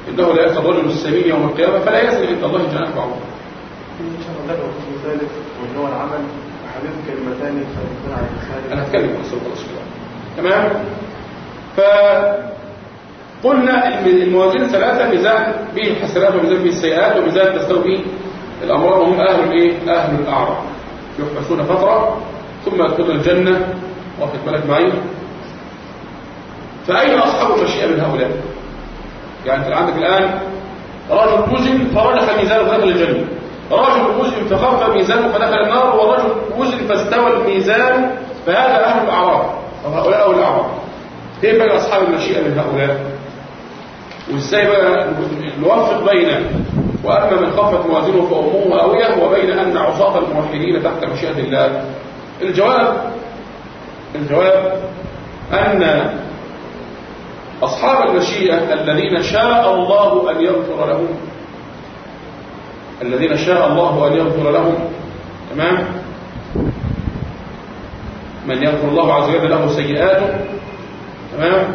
إنه لا يأتي الرجل السمين يوم القيامة فلا يزن عند الله جناح بعوض الله ذلك هو العمل وحديث كلمتان خليفتان على الخارج. أنا أتكلم عن سورة الأشكال تمام؟ فقلنا الم- الموازين ثلاثة ميزان به الحسنات وميزان به السيئات وميزان تستوي الأمراض وهم أهل الإيه؟ أهل الأعراض. يحبسون فترة ثم يدخلون الجنة. واخد بالك معي؟ فأين أصحاب المشيئة من هؤلاء؟ يعني أنت عندك الآن رجل وزن فرجح ميزانه فدخل الجنة. رجل وزن فخف ميزانه فدخل النار ورجل وزن فاستوى الميزان فهذا أهل الأعراض. وهؤلاء أهل الأعراض كيف بقى أصحاب المشيئة من هؤلاء؟ وإزاي بقى نوفق بين وأما من خفت موازينه فأمه هاوية وبين أن عصاة الموحدين تحت مشيئة الله. الجواب الجواب أن أصحاب المشيئة الذين شاء الله أن يغفر لهم الذين شاء الله أن يغفر لهم تمام؟ من يغفر الله عز وجل له سيئاته تمام؟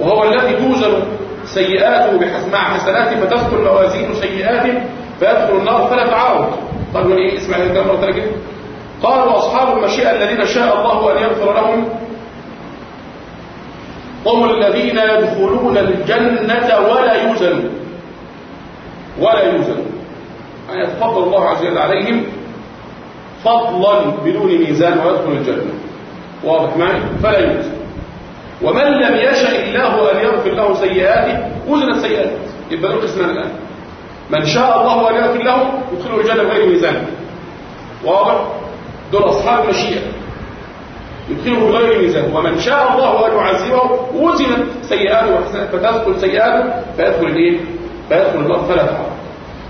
وهو الذي توزن سيئاته مع حسناته فتدخل موازين سيئاته فيدخل النار فلا تعارض قالوا إيه؟ اسمع الكلام مرة تانية كده. قالوا أصحاب المشيئة الذين شاء الله أن يغفر لهم هم الذين يدخلون الجنة ولا يوزنون. ولا يوزنون. يعني يتفضل الله عز وجل عليهم. فضلا بدون ميزان ويدخل الجنة. واضح معي؟ فلا يوزن ومن لم يشاء الله أن يغفر له سيئاته وزنت سيئاته. يبقى له قسمان الآن. من شاء الله أن يغفر له يدخله الجنة بغير ميزان. واضح؟ دول أصحاب المشيئة. يدخله بغير ميزان. ومن شاء الله أن يعذبه وزنت سيئاته وحسناته فتدخل سيئاته فيدخل الإيه؟ فيدخل النار. فلا تعرف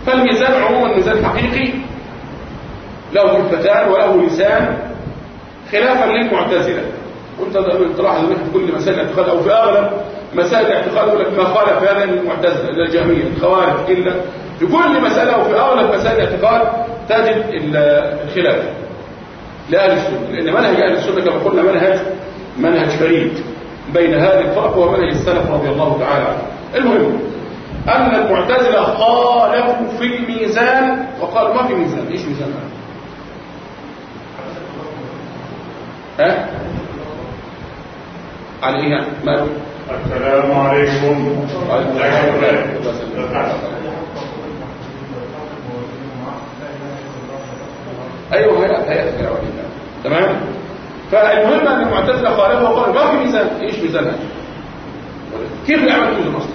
فالميزان عموما ميزان حقيقي له كفتان وله لسان خلافا للمعتزلة. وانت تلاحظ ان في كل مسائل الاعتقاد أو في أغلب مسائل الاعتقاد يقول لك ما خالف هذا المعتزلة إلا الجهمية الخوارج إلا في كل مسألة أو في أغلب مسائل الاعتقاد تجد الخلاف لأهل السنة. لأن منهج أهل السنة كما قلنا منهج منهج فريد بين هذه الفرق ومنهج السلف رضي الله تعالى عنه. المهم أن المعتزلة خالفوا في الميزان وقالوا ما في ميزان. إيش ميزان هذا؟ ها؟ على إيه ماله؟ السلام عليكم. أيوه هي هي تمام؟ فالمهم أن المعتزلة خالفوا وقالوا ما في ميزان. إيش ميزان هذا كيف الاعمال توزن أصلا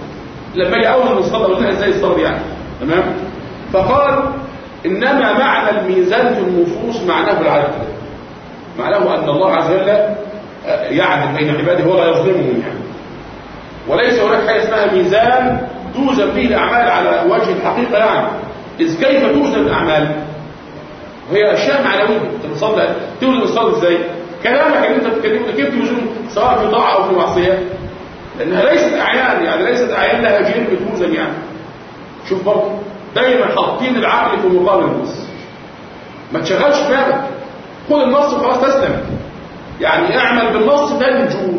لما أجي اوزن الصلاه وزنها إزاي الصلاه يعني؟ تمام؟ فقال إنما معنى الميزان في النصوص معناه العدل معناه أن الله عز وجل يعدل بين عباده ولا يظلمهم يعني وليس هناك حاجة اسمها ميزان توزن به الأعمال على وجه الحقيقة يعني. إذ كيف توزن الأعمال؟ وهي أشياء معنوية. أنت بتصلي توزن الصلاة إزاي؟ كلامك اللي أنت بتتكلمه كيف توزن سواء في طاعة أو في معصية. لأنها ليست أعيان يعني ليست أعيان لها جيل بتوزن يعني. شوف برضه دايما حاطين العقل في مقابل النص ما تشغلش دماغك خد النص وخلاص تسلم. يعني اعمل بالنص تنجو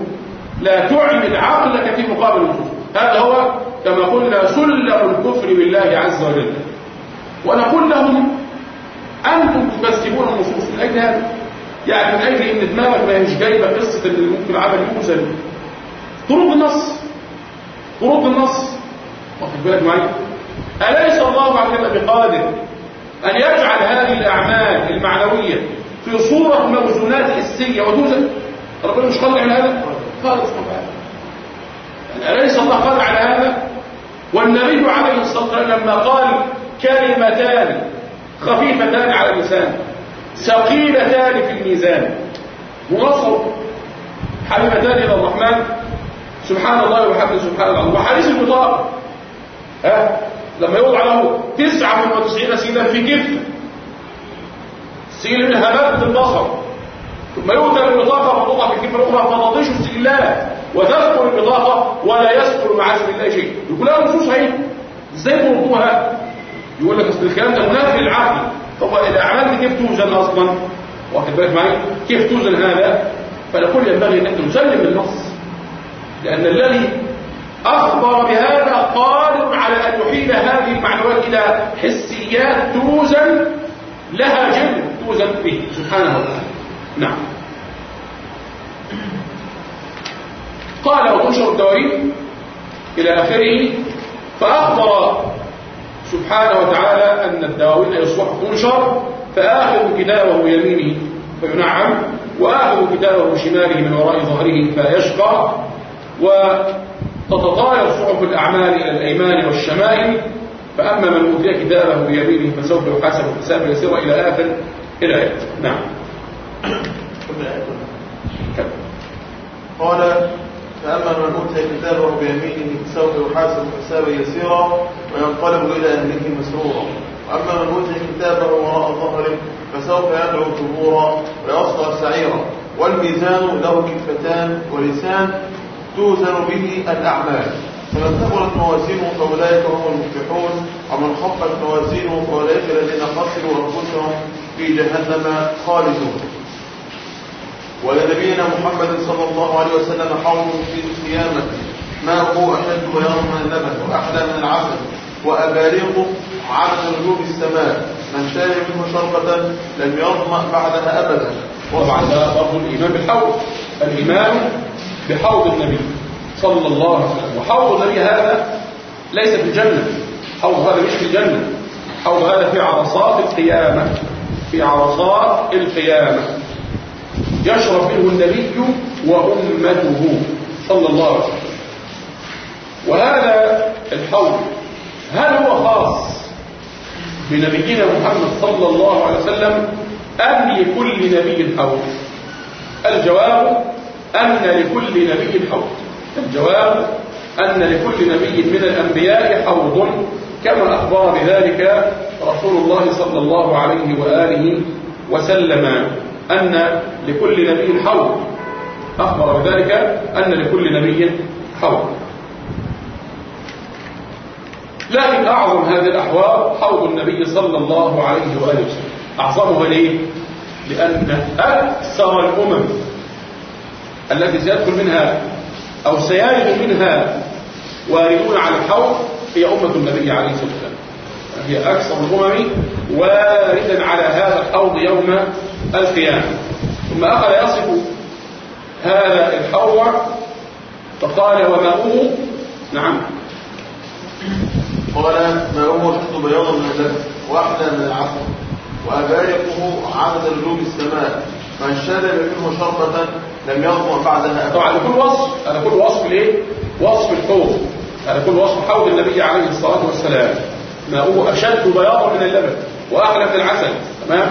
لا تعمل عقلك في مقابل النصوص هذا هو كما قلنا سلم الكفر بالله عز وجل. ونقول لهم أنتم تكذبون النصوص من أجل هذا. يعني من أجل إن دماغك ما هيش جايبة قصة ان ممكن العمل يوزن ترد النص. ترد النص. واخد بالك معايا أليس الله عز وجل بقادر أن يجعل هذه الأعمال المعنوية في صورة موزونات حسية وتوزن ربنا مش قادر على هذا؟ سبحانه يعني اليس الله قادر على هذا. والنبي عليه الصلاة والسلام لما قال كلمتان خفيفتان على اللسان ثقيلتان في الميزان. منصر حبيبتان إلى الرحمن. سبحان الله وبحمده سبحان الله. وحديث البطاقه ها؟ لما يوضع له 99 سيلا في كفه. سيل منها مادة البصر. ثم يؤتى بالبطاقه وتوضع في الكفه الاخرى فتطيش السجلات وتذكر البطاقه ولا يذكر مع اسم الله شيء. يقول لها نصوص هي إزاي تردوها يقول لك أصل الكلام ده منافي للعقل. طب الاعمال دي كيف توزن أصلا؟ واخد بالك معايا كيف توزن هذا؟ فنقول ينبغي أن انت تسلم النص لأن الذي أخبر بهذا قادر على أن يحيل هذه المعلومات إلى حسيات توزن لها جلد. توزن به. سبحانه وتعالى. نعم. قال وتنشر الدوارين إلى آخره فأخبر سبحانه وتعالى أن الدواوين يصبح تنشر فآخذ كتابه يمينه فينعم وآخذ كتابه شماله من وراء ظهره فيشقى وتتطاير صحف الأعمال إلى الأيمان والشمائل فأما من أوتي كتابه بيمينه فسوف يحاسب حسابا يسيرا إلى آخر الآية نعم. قال فأما من أوتي كتابه بيمينه فسوف يحاسب حسابا يسيرا وينقلب إلى أهله مسرورا. وأما من أوتي كتابه وراء ظهره فسوف يدعو ثبورا ويصلى سعيرا. والميزان له كفتان ولسان توزن به الأعمال. فمن ثقلت موازينه فأولئك هم المفلحون ومن خفت موازينه فأولئك الذين خسروا أنفسهم في جهنم خالدون. ولنبينا محمد صلى الله عليه وسلم حوض في القيامة. ماءه أشد بياض من اللبن وأحلى من العسل؟ وأباريق عدد نجوم السماء. من شرب منه شربة لم يظمأ بعدها أبدا. طبعا ده برضه الإيمان بالحوض الإيمان بحوض النبي صلى الله عليه وسلم. وحوض النبي هذا ليس في الجنة. حوض هذا مش في الجنة. حوض هذا في عرصات القيامة. في عرصات القيامة. يشرب منه النبي وأمته صلى الله عليه وسلم. وهذا الحوض هل هو خاص بنبينا محمد صلى الله عليه وسلم أم لكل نبي حوض الجواب أن لكل نبي حوض الجواب أن لكل نبي من الأنبياء حوض. كما أخبر بذلك رسول الله صلى الله عليه وآله وسلم أن لكل نبي حوض. أخبر بذلك أن لكل نبي حوض. لكن أعظم هذه الأحوال حوض النبي صلى الله عليه وآله وسلم. أعظمها ليه؟ لأن أكثر الأمم التي سيدخل منها أو سيرد منها واردون على الحوض هي أمة النبي عليه الصلاة والسلام. هي أكثر الأمم واردا على هذا الحوض يوم القيامة. ثم أخذ يصف هذا الحوض فقال وماؤه نعم. قال ماؤه الحط بياضا من اللبن واحلى من العسل وابارقه عدد نجوم السماء. من شرب منه شربة لم يظمأ بعدها طبعا كل وصف هذا كل وصف ليه؟ وصف الحوض. هذا كل وصف حوض النبي عليه الصلاة والسلام. ماؤه أشد بياضا من اللبن وأحلى من العسل. تمام؟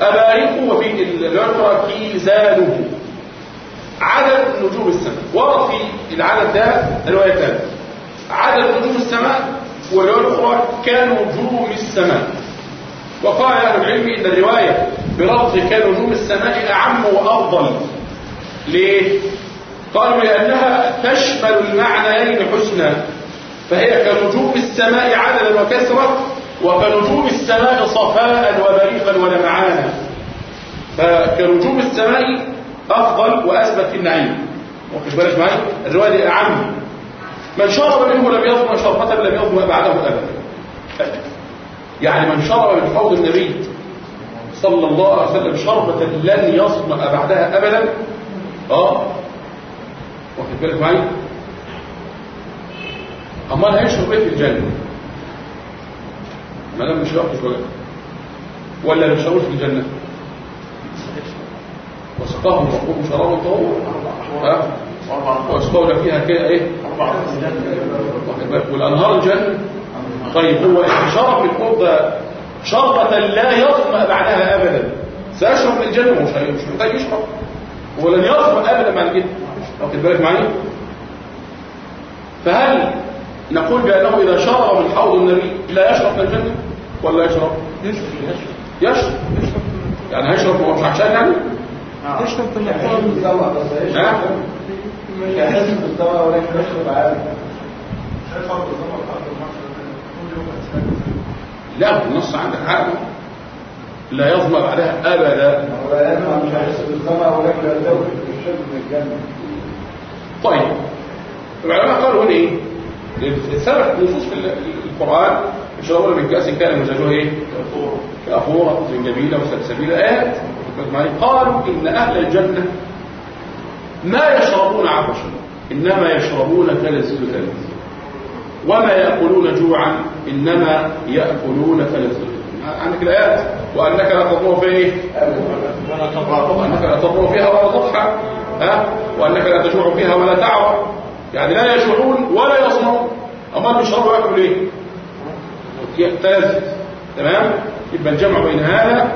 أبارقه وفي العبرة كيزانه عدد نجوم السماء. ورد في العدد ده روايتان عدد نجوم السماء والرواية الأخرى كنجوم السماء. وقال أهل العلم إن الرواية بلفظ كنجوم السماء أعم وأفضل. ليه؟ قالوا لأنها تشمل المعنيين حسنا فهي كنجوم السماء عددا وكثرة وكنجوم السماء صفاء وبريقا ولمعانا فكنجوم السماء أفضل وأثبت في النعيم. واخد بالك معي الرواية دي أعم. من شرب منه لم يظمأ شربة لم يظمأ بعده أبدا. يعني من شرب من حوض النبي صلى الله عليه وسلم شربة لن يظمأ بعدها أبدا آه واخد بالك معي امال هيشرب إيه في الجنة. ما دام مش هياخد ولا ولا هيقول في الجنة. وسقاهم ربهم شرابا طهورا واسقوا فيها كده إيه؟ واخد بالك؟ والأنهار الجنه طيب هو شرب الحوض شربة لا يظمأ بعدها ابدا. سيشرب من هي- مش محتاج يشرب. ولن يظمأ ابدا بعد كده. واخد بالك معايا؟ فهل نقول بأنه إذا شرب من حوض النبي لا يشرب من الجنة ولا يشرب؟ يشرب يعني هيشرب هو مش عشان يعني؟ يشرب في الحوض نعم يحس بالدواء ولكن يشرب عادي لا النص عندك حق. لا يظمأ بعدها أبدا. ولا ينفع مش هيحس بالدواء ولكن الشرب من الجنة طيب. العلماء قالوا إيه؟ ثبت نصوص في ال- القرآن يشربون من كأس كان مزاجه إيه؟ كأفورة زنجبيلة وسلسبيلة آيات؟ قالوا إن أهل الجنة ما يشربون عطشا إنما يشربون تلذذ وما يأكلون جوعا إنما يأكلون تلذذ. عندك الآيات وأنك لا تضر في إيه وأنك لا تضر فيها ولا تضحى ها؟ وأنك لا تجوع فيها ولا تعرى يعني لا يجوعون ولا يصنعون أما بيشربوا يأكلوا إيه تلذذ تمام؟ يبقى الجمع بين هذا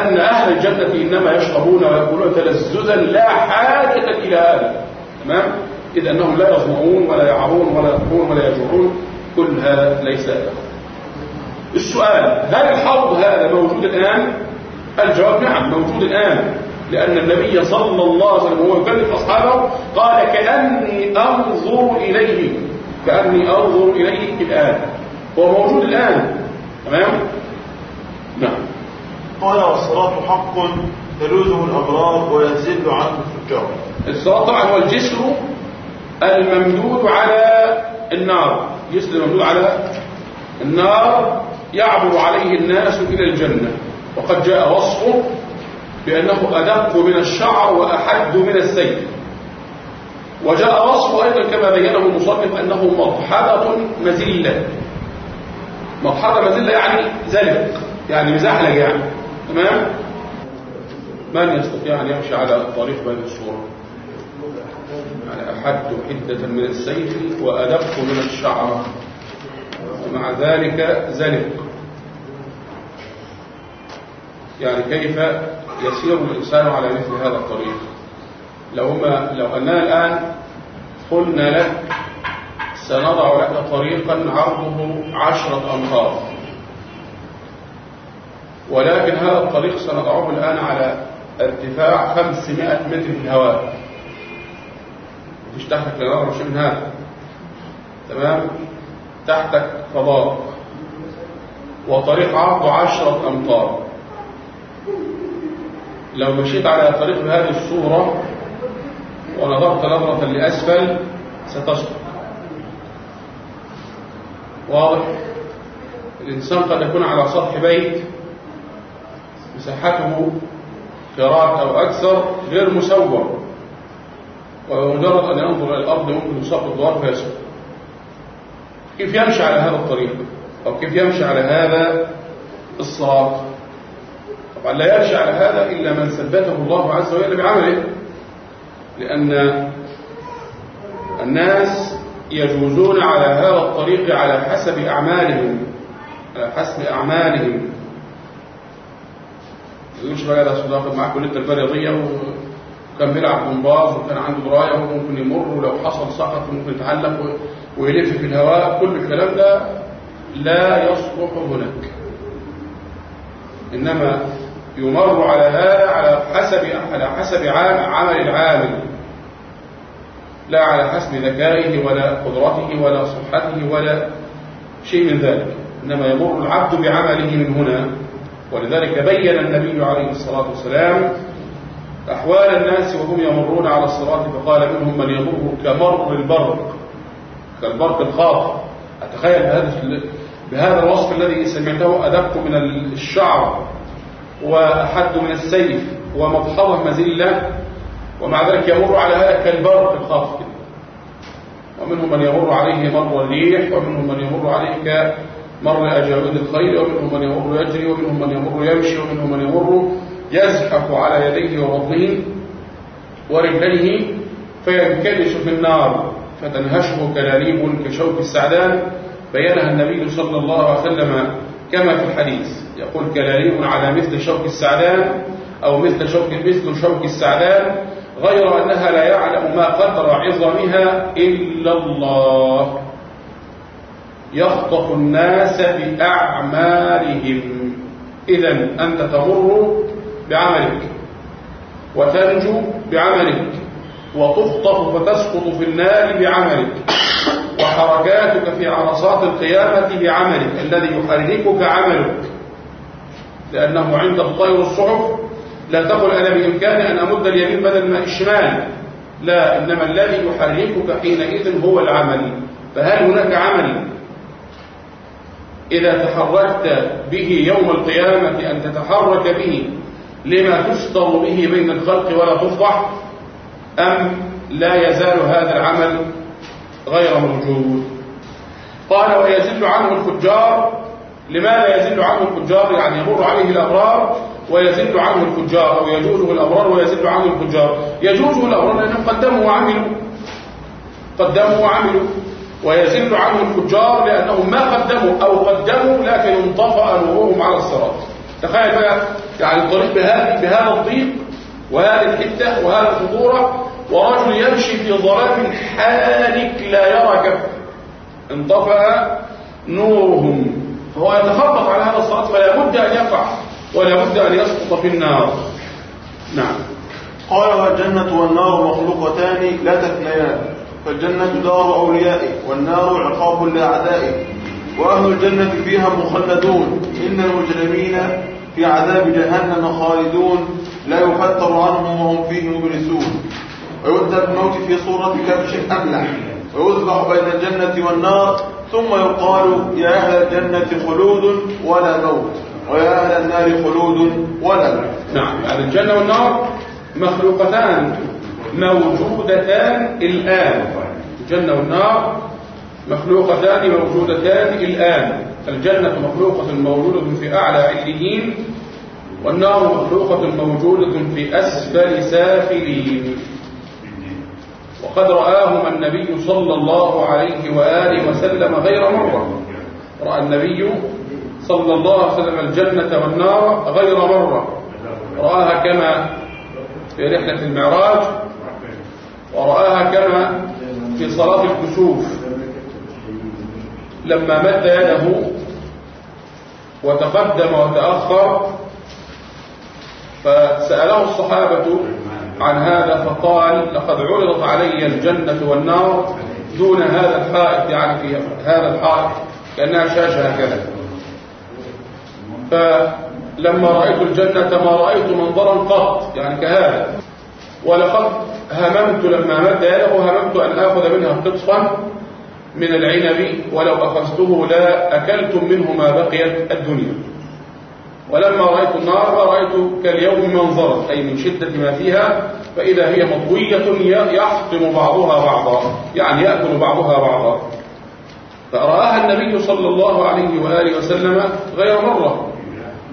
أن أهل الجنة إنما يشربون ويأكلون تلذذا لا حاجة إلى هذا. تمام؟ إذ أنهم لا يظمؤون ولا يعرون ولا يطرون ولا يجوعون كل هذا ليس له السؤال هل الحوض هذا موجود الآن؟ الجواب نعم موجود الآن لأن النبي صلى الله عليه وسلم وهو يكلم أصحابه قال كأني أنظر إليه كأني أنظر إليه الآن. هو موجود الآن تمام؟ نعم. قال والصلاة حق تلوذه الأبرار وينزل عنه الفجار. الصراط طبعا هو الجسر الممدود على النار. جسر الممدود على النار يعبر عليه الناس إلى الجنة. وقد جاء وصفه بأنه أدق من الشعر وأحد من السيف وجاء وصفه أيضا كما بينه المصنف أنه مضحدة مزلة مضحدة مزلة يعني زلق يعني مزحلق يعني. تمام؟ من يستطيع أن يمشي على طريق بين الصورة؟ يعني أحد حدة من السيف وأدق من الشعر. ومع ذلك زلق يعني كيف يسير الإنسان على مثل هذا الطريق؟ لو, ما لو أننا الآن قلنا لك سنضع لك طريقا عرضه عشرة أمتار ولكن هذا الطريق سنضعه الآن على ارتفاع 500 متر في الهواء. مفيش تحتك شيء من هذا. تمام؟ تحتك فضاء وطريق عرضه عشرة أمتار. لو مشيت على طريق بهذه الصورة ونظرت نظرة لأسفل ستسقط واضح؟ الإنسان قد يكون على سطح بيت مساحته قراءة أو أكثر غير مسور ومجرد أن ينظر إلى الأرض ممكن يسقط الدوار فيسقط. كيف يمشي على هذا الطريق؟ أو كيف يمشي على هذا الصراط؟ طبعا لا يمشي على هذا إلا من ثبته الله عز وجل بعمله. لأن الناس يجوزون على هذا الطريق على حسب أعمالهم على حسب أعمالهم. يقولش بقى ده صداقة معاه كلية التربية وكان بيلعب جمباز وكان عنده دراية وممكن يمر. ولو حصل سقط ممكن يتعلق. ويلف في الهواء كل الكلام ده لا يصلح هناك. إنما يمر على هذا على حسب على حسب عمل العامل. لا على حسب ذكائه ولا قدرته ولا صحته ولا شيء من ذلك. إنما يمر العبد بعمله من هنا. ولذلك بين النبي عليه الصلاة والسلام أحوال الناس وهم يمرون على الصراط فقال منهم من يمر كمر البرق. كالبرق الخاطئ أتخيل بهذا بهذا الوصف الذي سمعته أدق من الشعر وأحد من السيف ومضحضة مزلة ومع ذلك يمر على هذا كالبرق الخاطئ ومنهم من يمر عليه مر الريح ومنهم من يمر عليه كمر أجاود الخيل ومنهم من يمر يجري ومنهم من يمر يمشي ومنهم من يمر يزحف على يديه وبطنه ورجليه فينكدش في النار. فتنهشه كلاليب كشوك السعدان بينها النبي صلى الله عليه وسلم كما في الحديث. يقول كلاليب على مثل شوك السعدان أو مثل شوك مثل شوك السعدان غير أنها لا يعلم ما قدر عظمها إلا الله. يخطف الناس بأعمالهم. إذا أنت تمر بعملك وتنجو بعملك. وتخطف فتسقط في النار بعملك. وحركاتك في عرصات القيامة بعملك الذي يحركك عملك. لأنه عند طير الصحف لا تقل أنا بإمكاني أن أمد اليمين بدل ما الشمال. لا إنما الذي يحركك حينئذ هو العمل. فهل هناك عمل؟ إذا تحركت به يوم القيامة أن تتحرك به لما تستر به بين الخلق ولا تفضح أم لا يزال هذا العمل غير موجود؟ قال ويزل عنه الفجار. لماذا يزل عنه الفجار؟ يعني يمر عليه الأبرار ويزل عنه الفجار أو يجوزه الأبرار ويزل عنه الفجار. يجوزه الأبرار لأنهم قدموا وعملوا قدموا وعملوا ويزل عنه الفجار لأنهم ما قدموا أو قدموا لكن انطفأ نورهم على الصراط تخيل بقى يعني الطريق بهذا الضيق وهذه الحتة وهذه الخطورة ورجل يمشي في ظلام حالك لا يرى كف انطفأ نورهم. فهو يتخبط على هذا الصراط فلا بد أن يقع ولا بد أن يسقط في النار. نعم. قال والجنة والنار مخلوقتان لا تثنيان فالجنة دار أوليائه والنار عقاب لأعدائه. وأهل الجنة فيها مخلدون. إن المجرمين في عذاب جهنم خالدون. لا يفتر عنهم وهم فيه مبلسون. ويؤتى الموت في صورة كبش أملح. ويذبح بين الجنة والنار. ثم يقال يا أهل الجنة خلود ولا موت. ويا أهل النار خلود ولا موت. نعم الجنة والنار مخلوقتان موجودتان الآن. الجنة والنار مخلوقتان موجودتان الآن. الجنة مخلوقة موجودة في أعلى عليين والنار مخلوقة موجودة في أسفل سافلين. وقد رآهما النبي صلى الله عليه وآله وسلم غير مرة. رأى النبي صلى الله عليه وسلم الجنة والنار غير مرة. رآها كما في رحلة المعراج. ورآها كما في صلاة الكسوف. لما مد يده وتقدم وتأخر فسأله الصحابة عن هذا فقال لقد عرضت علي الجنة والنار دون هذا الحائط يعني في هذا الحائط كأنها شاشة هكذا. لما رأيت الجنة ما رأيت منظرا قط يعني كهذا. ولقد هممت لما مد يده هممت أن آخذ منها قطفا من العنب ولو أخذته لا أكلتم منه ما بقيت الدنيا. ولما رأيت النار رأيت كاليوم منظرا أي من شدة ما فيها فإذا هي مطوية يحطم بعضها بعضا يعني يأكل بعضها بعضا. فرآها النبي صلى الله عليه وآله وسلم غير مرة.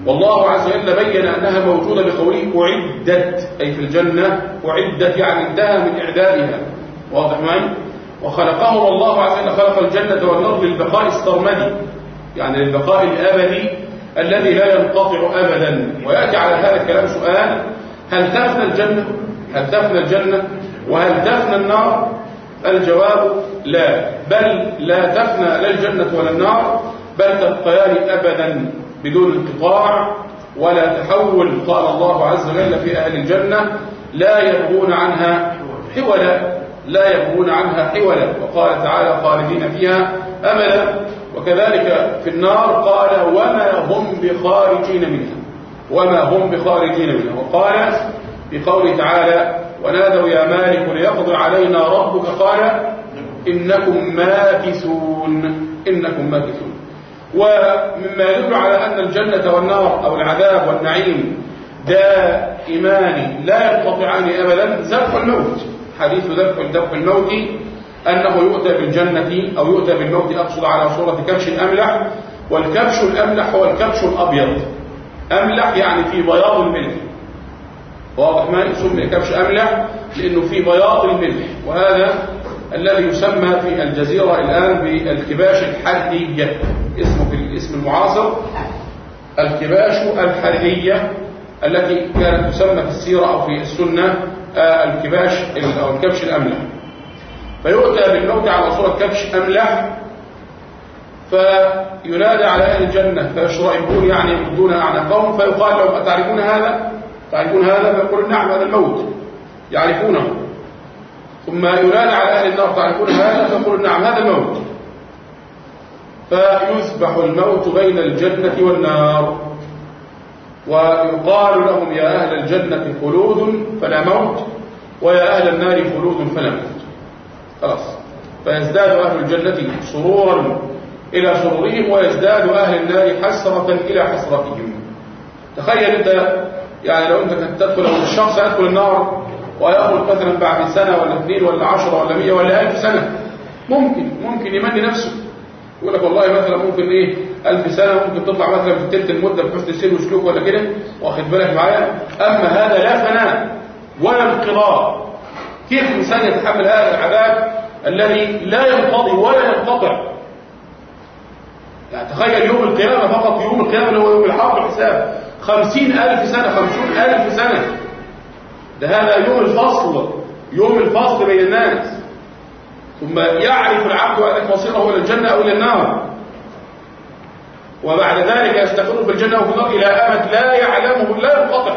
والله عز وجل بين أنها موجودة بقوله أعدت أي في الجنة أعدت يعني انتهى من إعدادها واضح معي؟ وخلقهم الله عز وجل خلق الجنة والنار للبقاء السرمدي يعني للبقاء الأبدي الذي لا ينقطع أبدا. ويأتي على هذا الكلام سؤال هل تفنى الجنة؟ هل تفنى الجنة؟ وهل تفنى النار؟ الجواب لا. بل لا تفنى لا الجنة ولا النار بل تبقيان أبدا بدون انقطاع. ولا تحول قال الله عز وجل في أهل الجنة لا يبغون عنها حولا. لا يبغون عنها حولا. وقال تعالى خالدين فيها أبدا. وكذلك في النار قال وما هم بخارجين منها. وما هم بخارجين منها. وقال في قوله تعالى ونادوا يا مالك ليقضي علينا ربك. قال إنكم ماكثون. إنكم ماكثون. ومما يدل على أن الجنة والنار أو العذاب والنعيم دائمان لا ينقطعان أبدا ذبح الموت. حديث ذبح ذبح الموت أنه يؤتى بالجنة أو يؤتى بالموت أقصد على صورة كبش أملح والكبش الأملح هو الكبش الأبيض. أملح يعني في بياض الملح. واضح ما سمي كبش أملح؟ لأنه في بياض الملح وهذا الذي يسمى في الجزيرة الآن بالكباش الحرية اسمه في الاسم المعاصر. الكباش الحرية التي كانت تسمى في السيرة أو في السنة الكباش أو الكبش الأملح. فيؤتى بالموت على صورة كبش أملح فينادى على أهل الجنة فيشرعبون يعني يمدون أعناقهم فيقال لهم أتعرفون هذا؟ تعرفون هذا؟ فيقول نعم هذا الموت يعرفونه ثم ينادى على أهل النار تعرفون هذا؟ فيقول نعم هذا الموت فيذبح الموت بين الجنة والنار ويقال لهم يا أهل الجنة خلود فلا موت ويا أهل النار خلود فلا موت خلاص. فيزداد أهل الجنة سرورا إلى سرورهم ويزداد أهل النار حسرة إلى حسرتهم. تخيل أنت يعني لو أنت تدخل لو الشخص يدخل النار ويخرج مثلا بعد سنة ولا اثنين ولا عشرة ولا مية ولا ألف سنة. ممكن ممكن يمني نفسه. يقول لك والله مثلا ممكن إيه ألف سنة ممكن تطلع مثلا في تلت المدة بحسن سير وسلوك ولا كده؟ واخد بالك معايا؟ أما هذا لا فناء ولا انقضاء. كيف الإنسان يتحمل هذا العذاب الذي لا ينقضي ولا ينقطع يعني تخيل يوم القيامة فقط يوم القيامة اللي هو يوم الحق الحساب. خمسين ألف سنة خمسون ألف سنة. ده هذا يوم الفصل يوم الفصل بين الناس. ثم يعرف العبد أنك مصيره إلى الجنة أو إلى النار. وبعد ذلك يستقر في الجنة وفي النار إلى أمد لا يعلمه لا ينقطع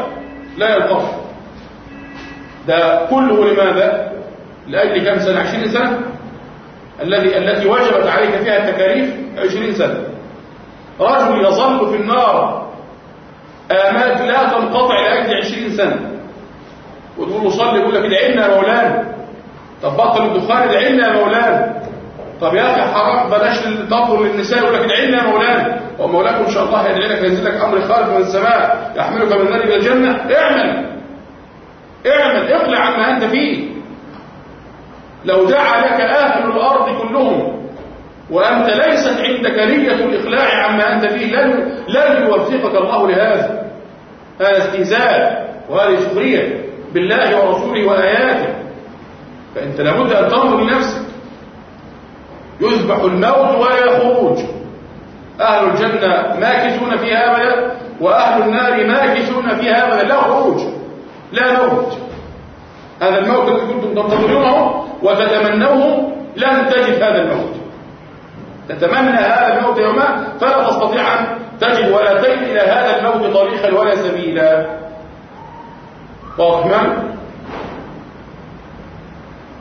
لا ينقطع. ده كله لماذا؟ لأجل كم سنة؟ عشرين سنة؟ الذي التي وجبت عليك فيها التكاليف عشرين سنة. رجل يظل في النار آمات لا تنقطع لأجل عشرين سنة. وتقول له صلي يقول لك ادعينا يا مولانا. طب بطل الدخان ادعينا يا مولانا. طب يا أخي حرام بلاش تنظر للنساء يقول لك ادعينا يا مولانا. ومولاكم إن شاء الله هيدعي لك ينزل لك أمر خارج من السماء يحملك من النار إلى الجنة. اعمل. اعمل اقلع عما أنت فيه. لو دعا لك أهل الأرض كلهم وأنت ليست عندك نية الإقلاع عما أنت فيه لن لن يوفقك الله لهذا. هذا استهزاء وهذه سخريه بالله ورسوله وآياته. فانت لابد أن تنظر لنفسك. يذبح الموت ولا خروج أهل الجنة ماكثون فيها أبدا وأهل النار ماكثون فيها أبدا لا خروج. لا موت هذا الموت الذي كنتم تنتظرونه وتتمنوه لن تجد هذا الموت. تتمنى هذا الموت يوما فلا تستطيع أن تجد ولا تجد إلى هذا الموت طريقا ولا سبيلا. واضح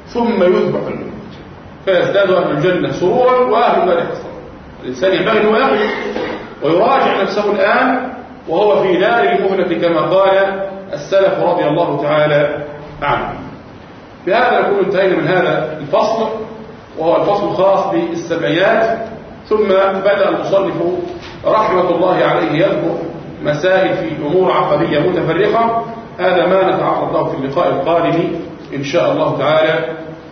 ثم يذبح الموت. فيزداد أهل الجنة سرورا وأهل النار حسرا الإنسان ينبغي يقف ويراجع نفسه الآن وهو في نار المهلة كما قال السلف رضي الله تعالى عنه. بهذا نكون انتهينا من هذا الفصل وهو الفصل الخاص بالسبعيات ثم بدأ المصنف رحمة الله عليه يذكر مسائل في أمور عقدية متفرقة. هذا ما نتعرض له في اللقاء القادم إن شاء الله تعالى.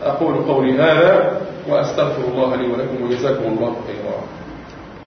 أقول قولي هذا وأستغفر الله لي ولكم وجزاكم الله خيرا.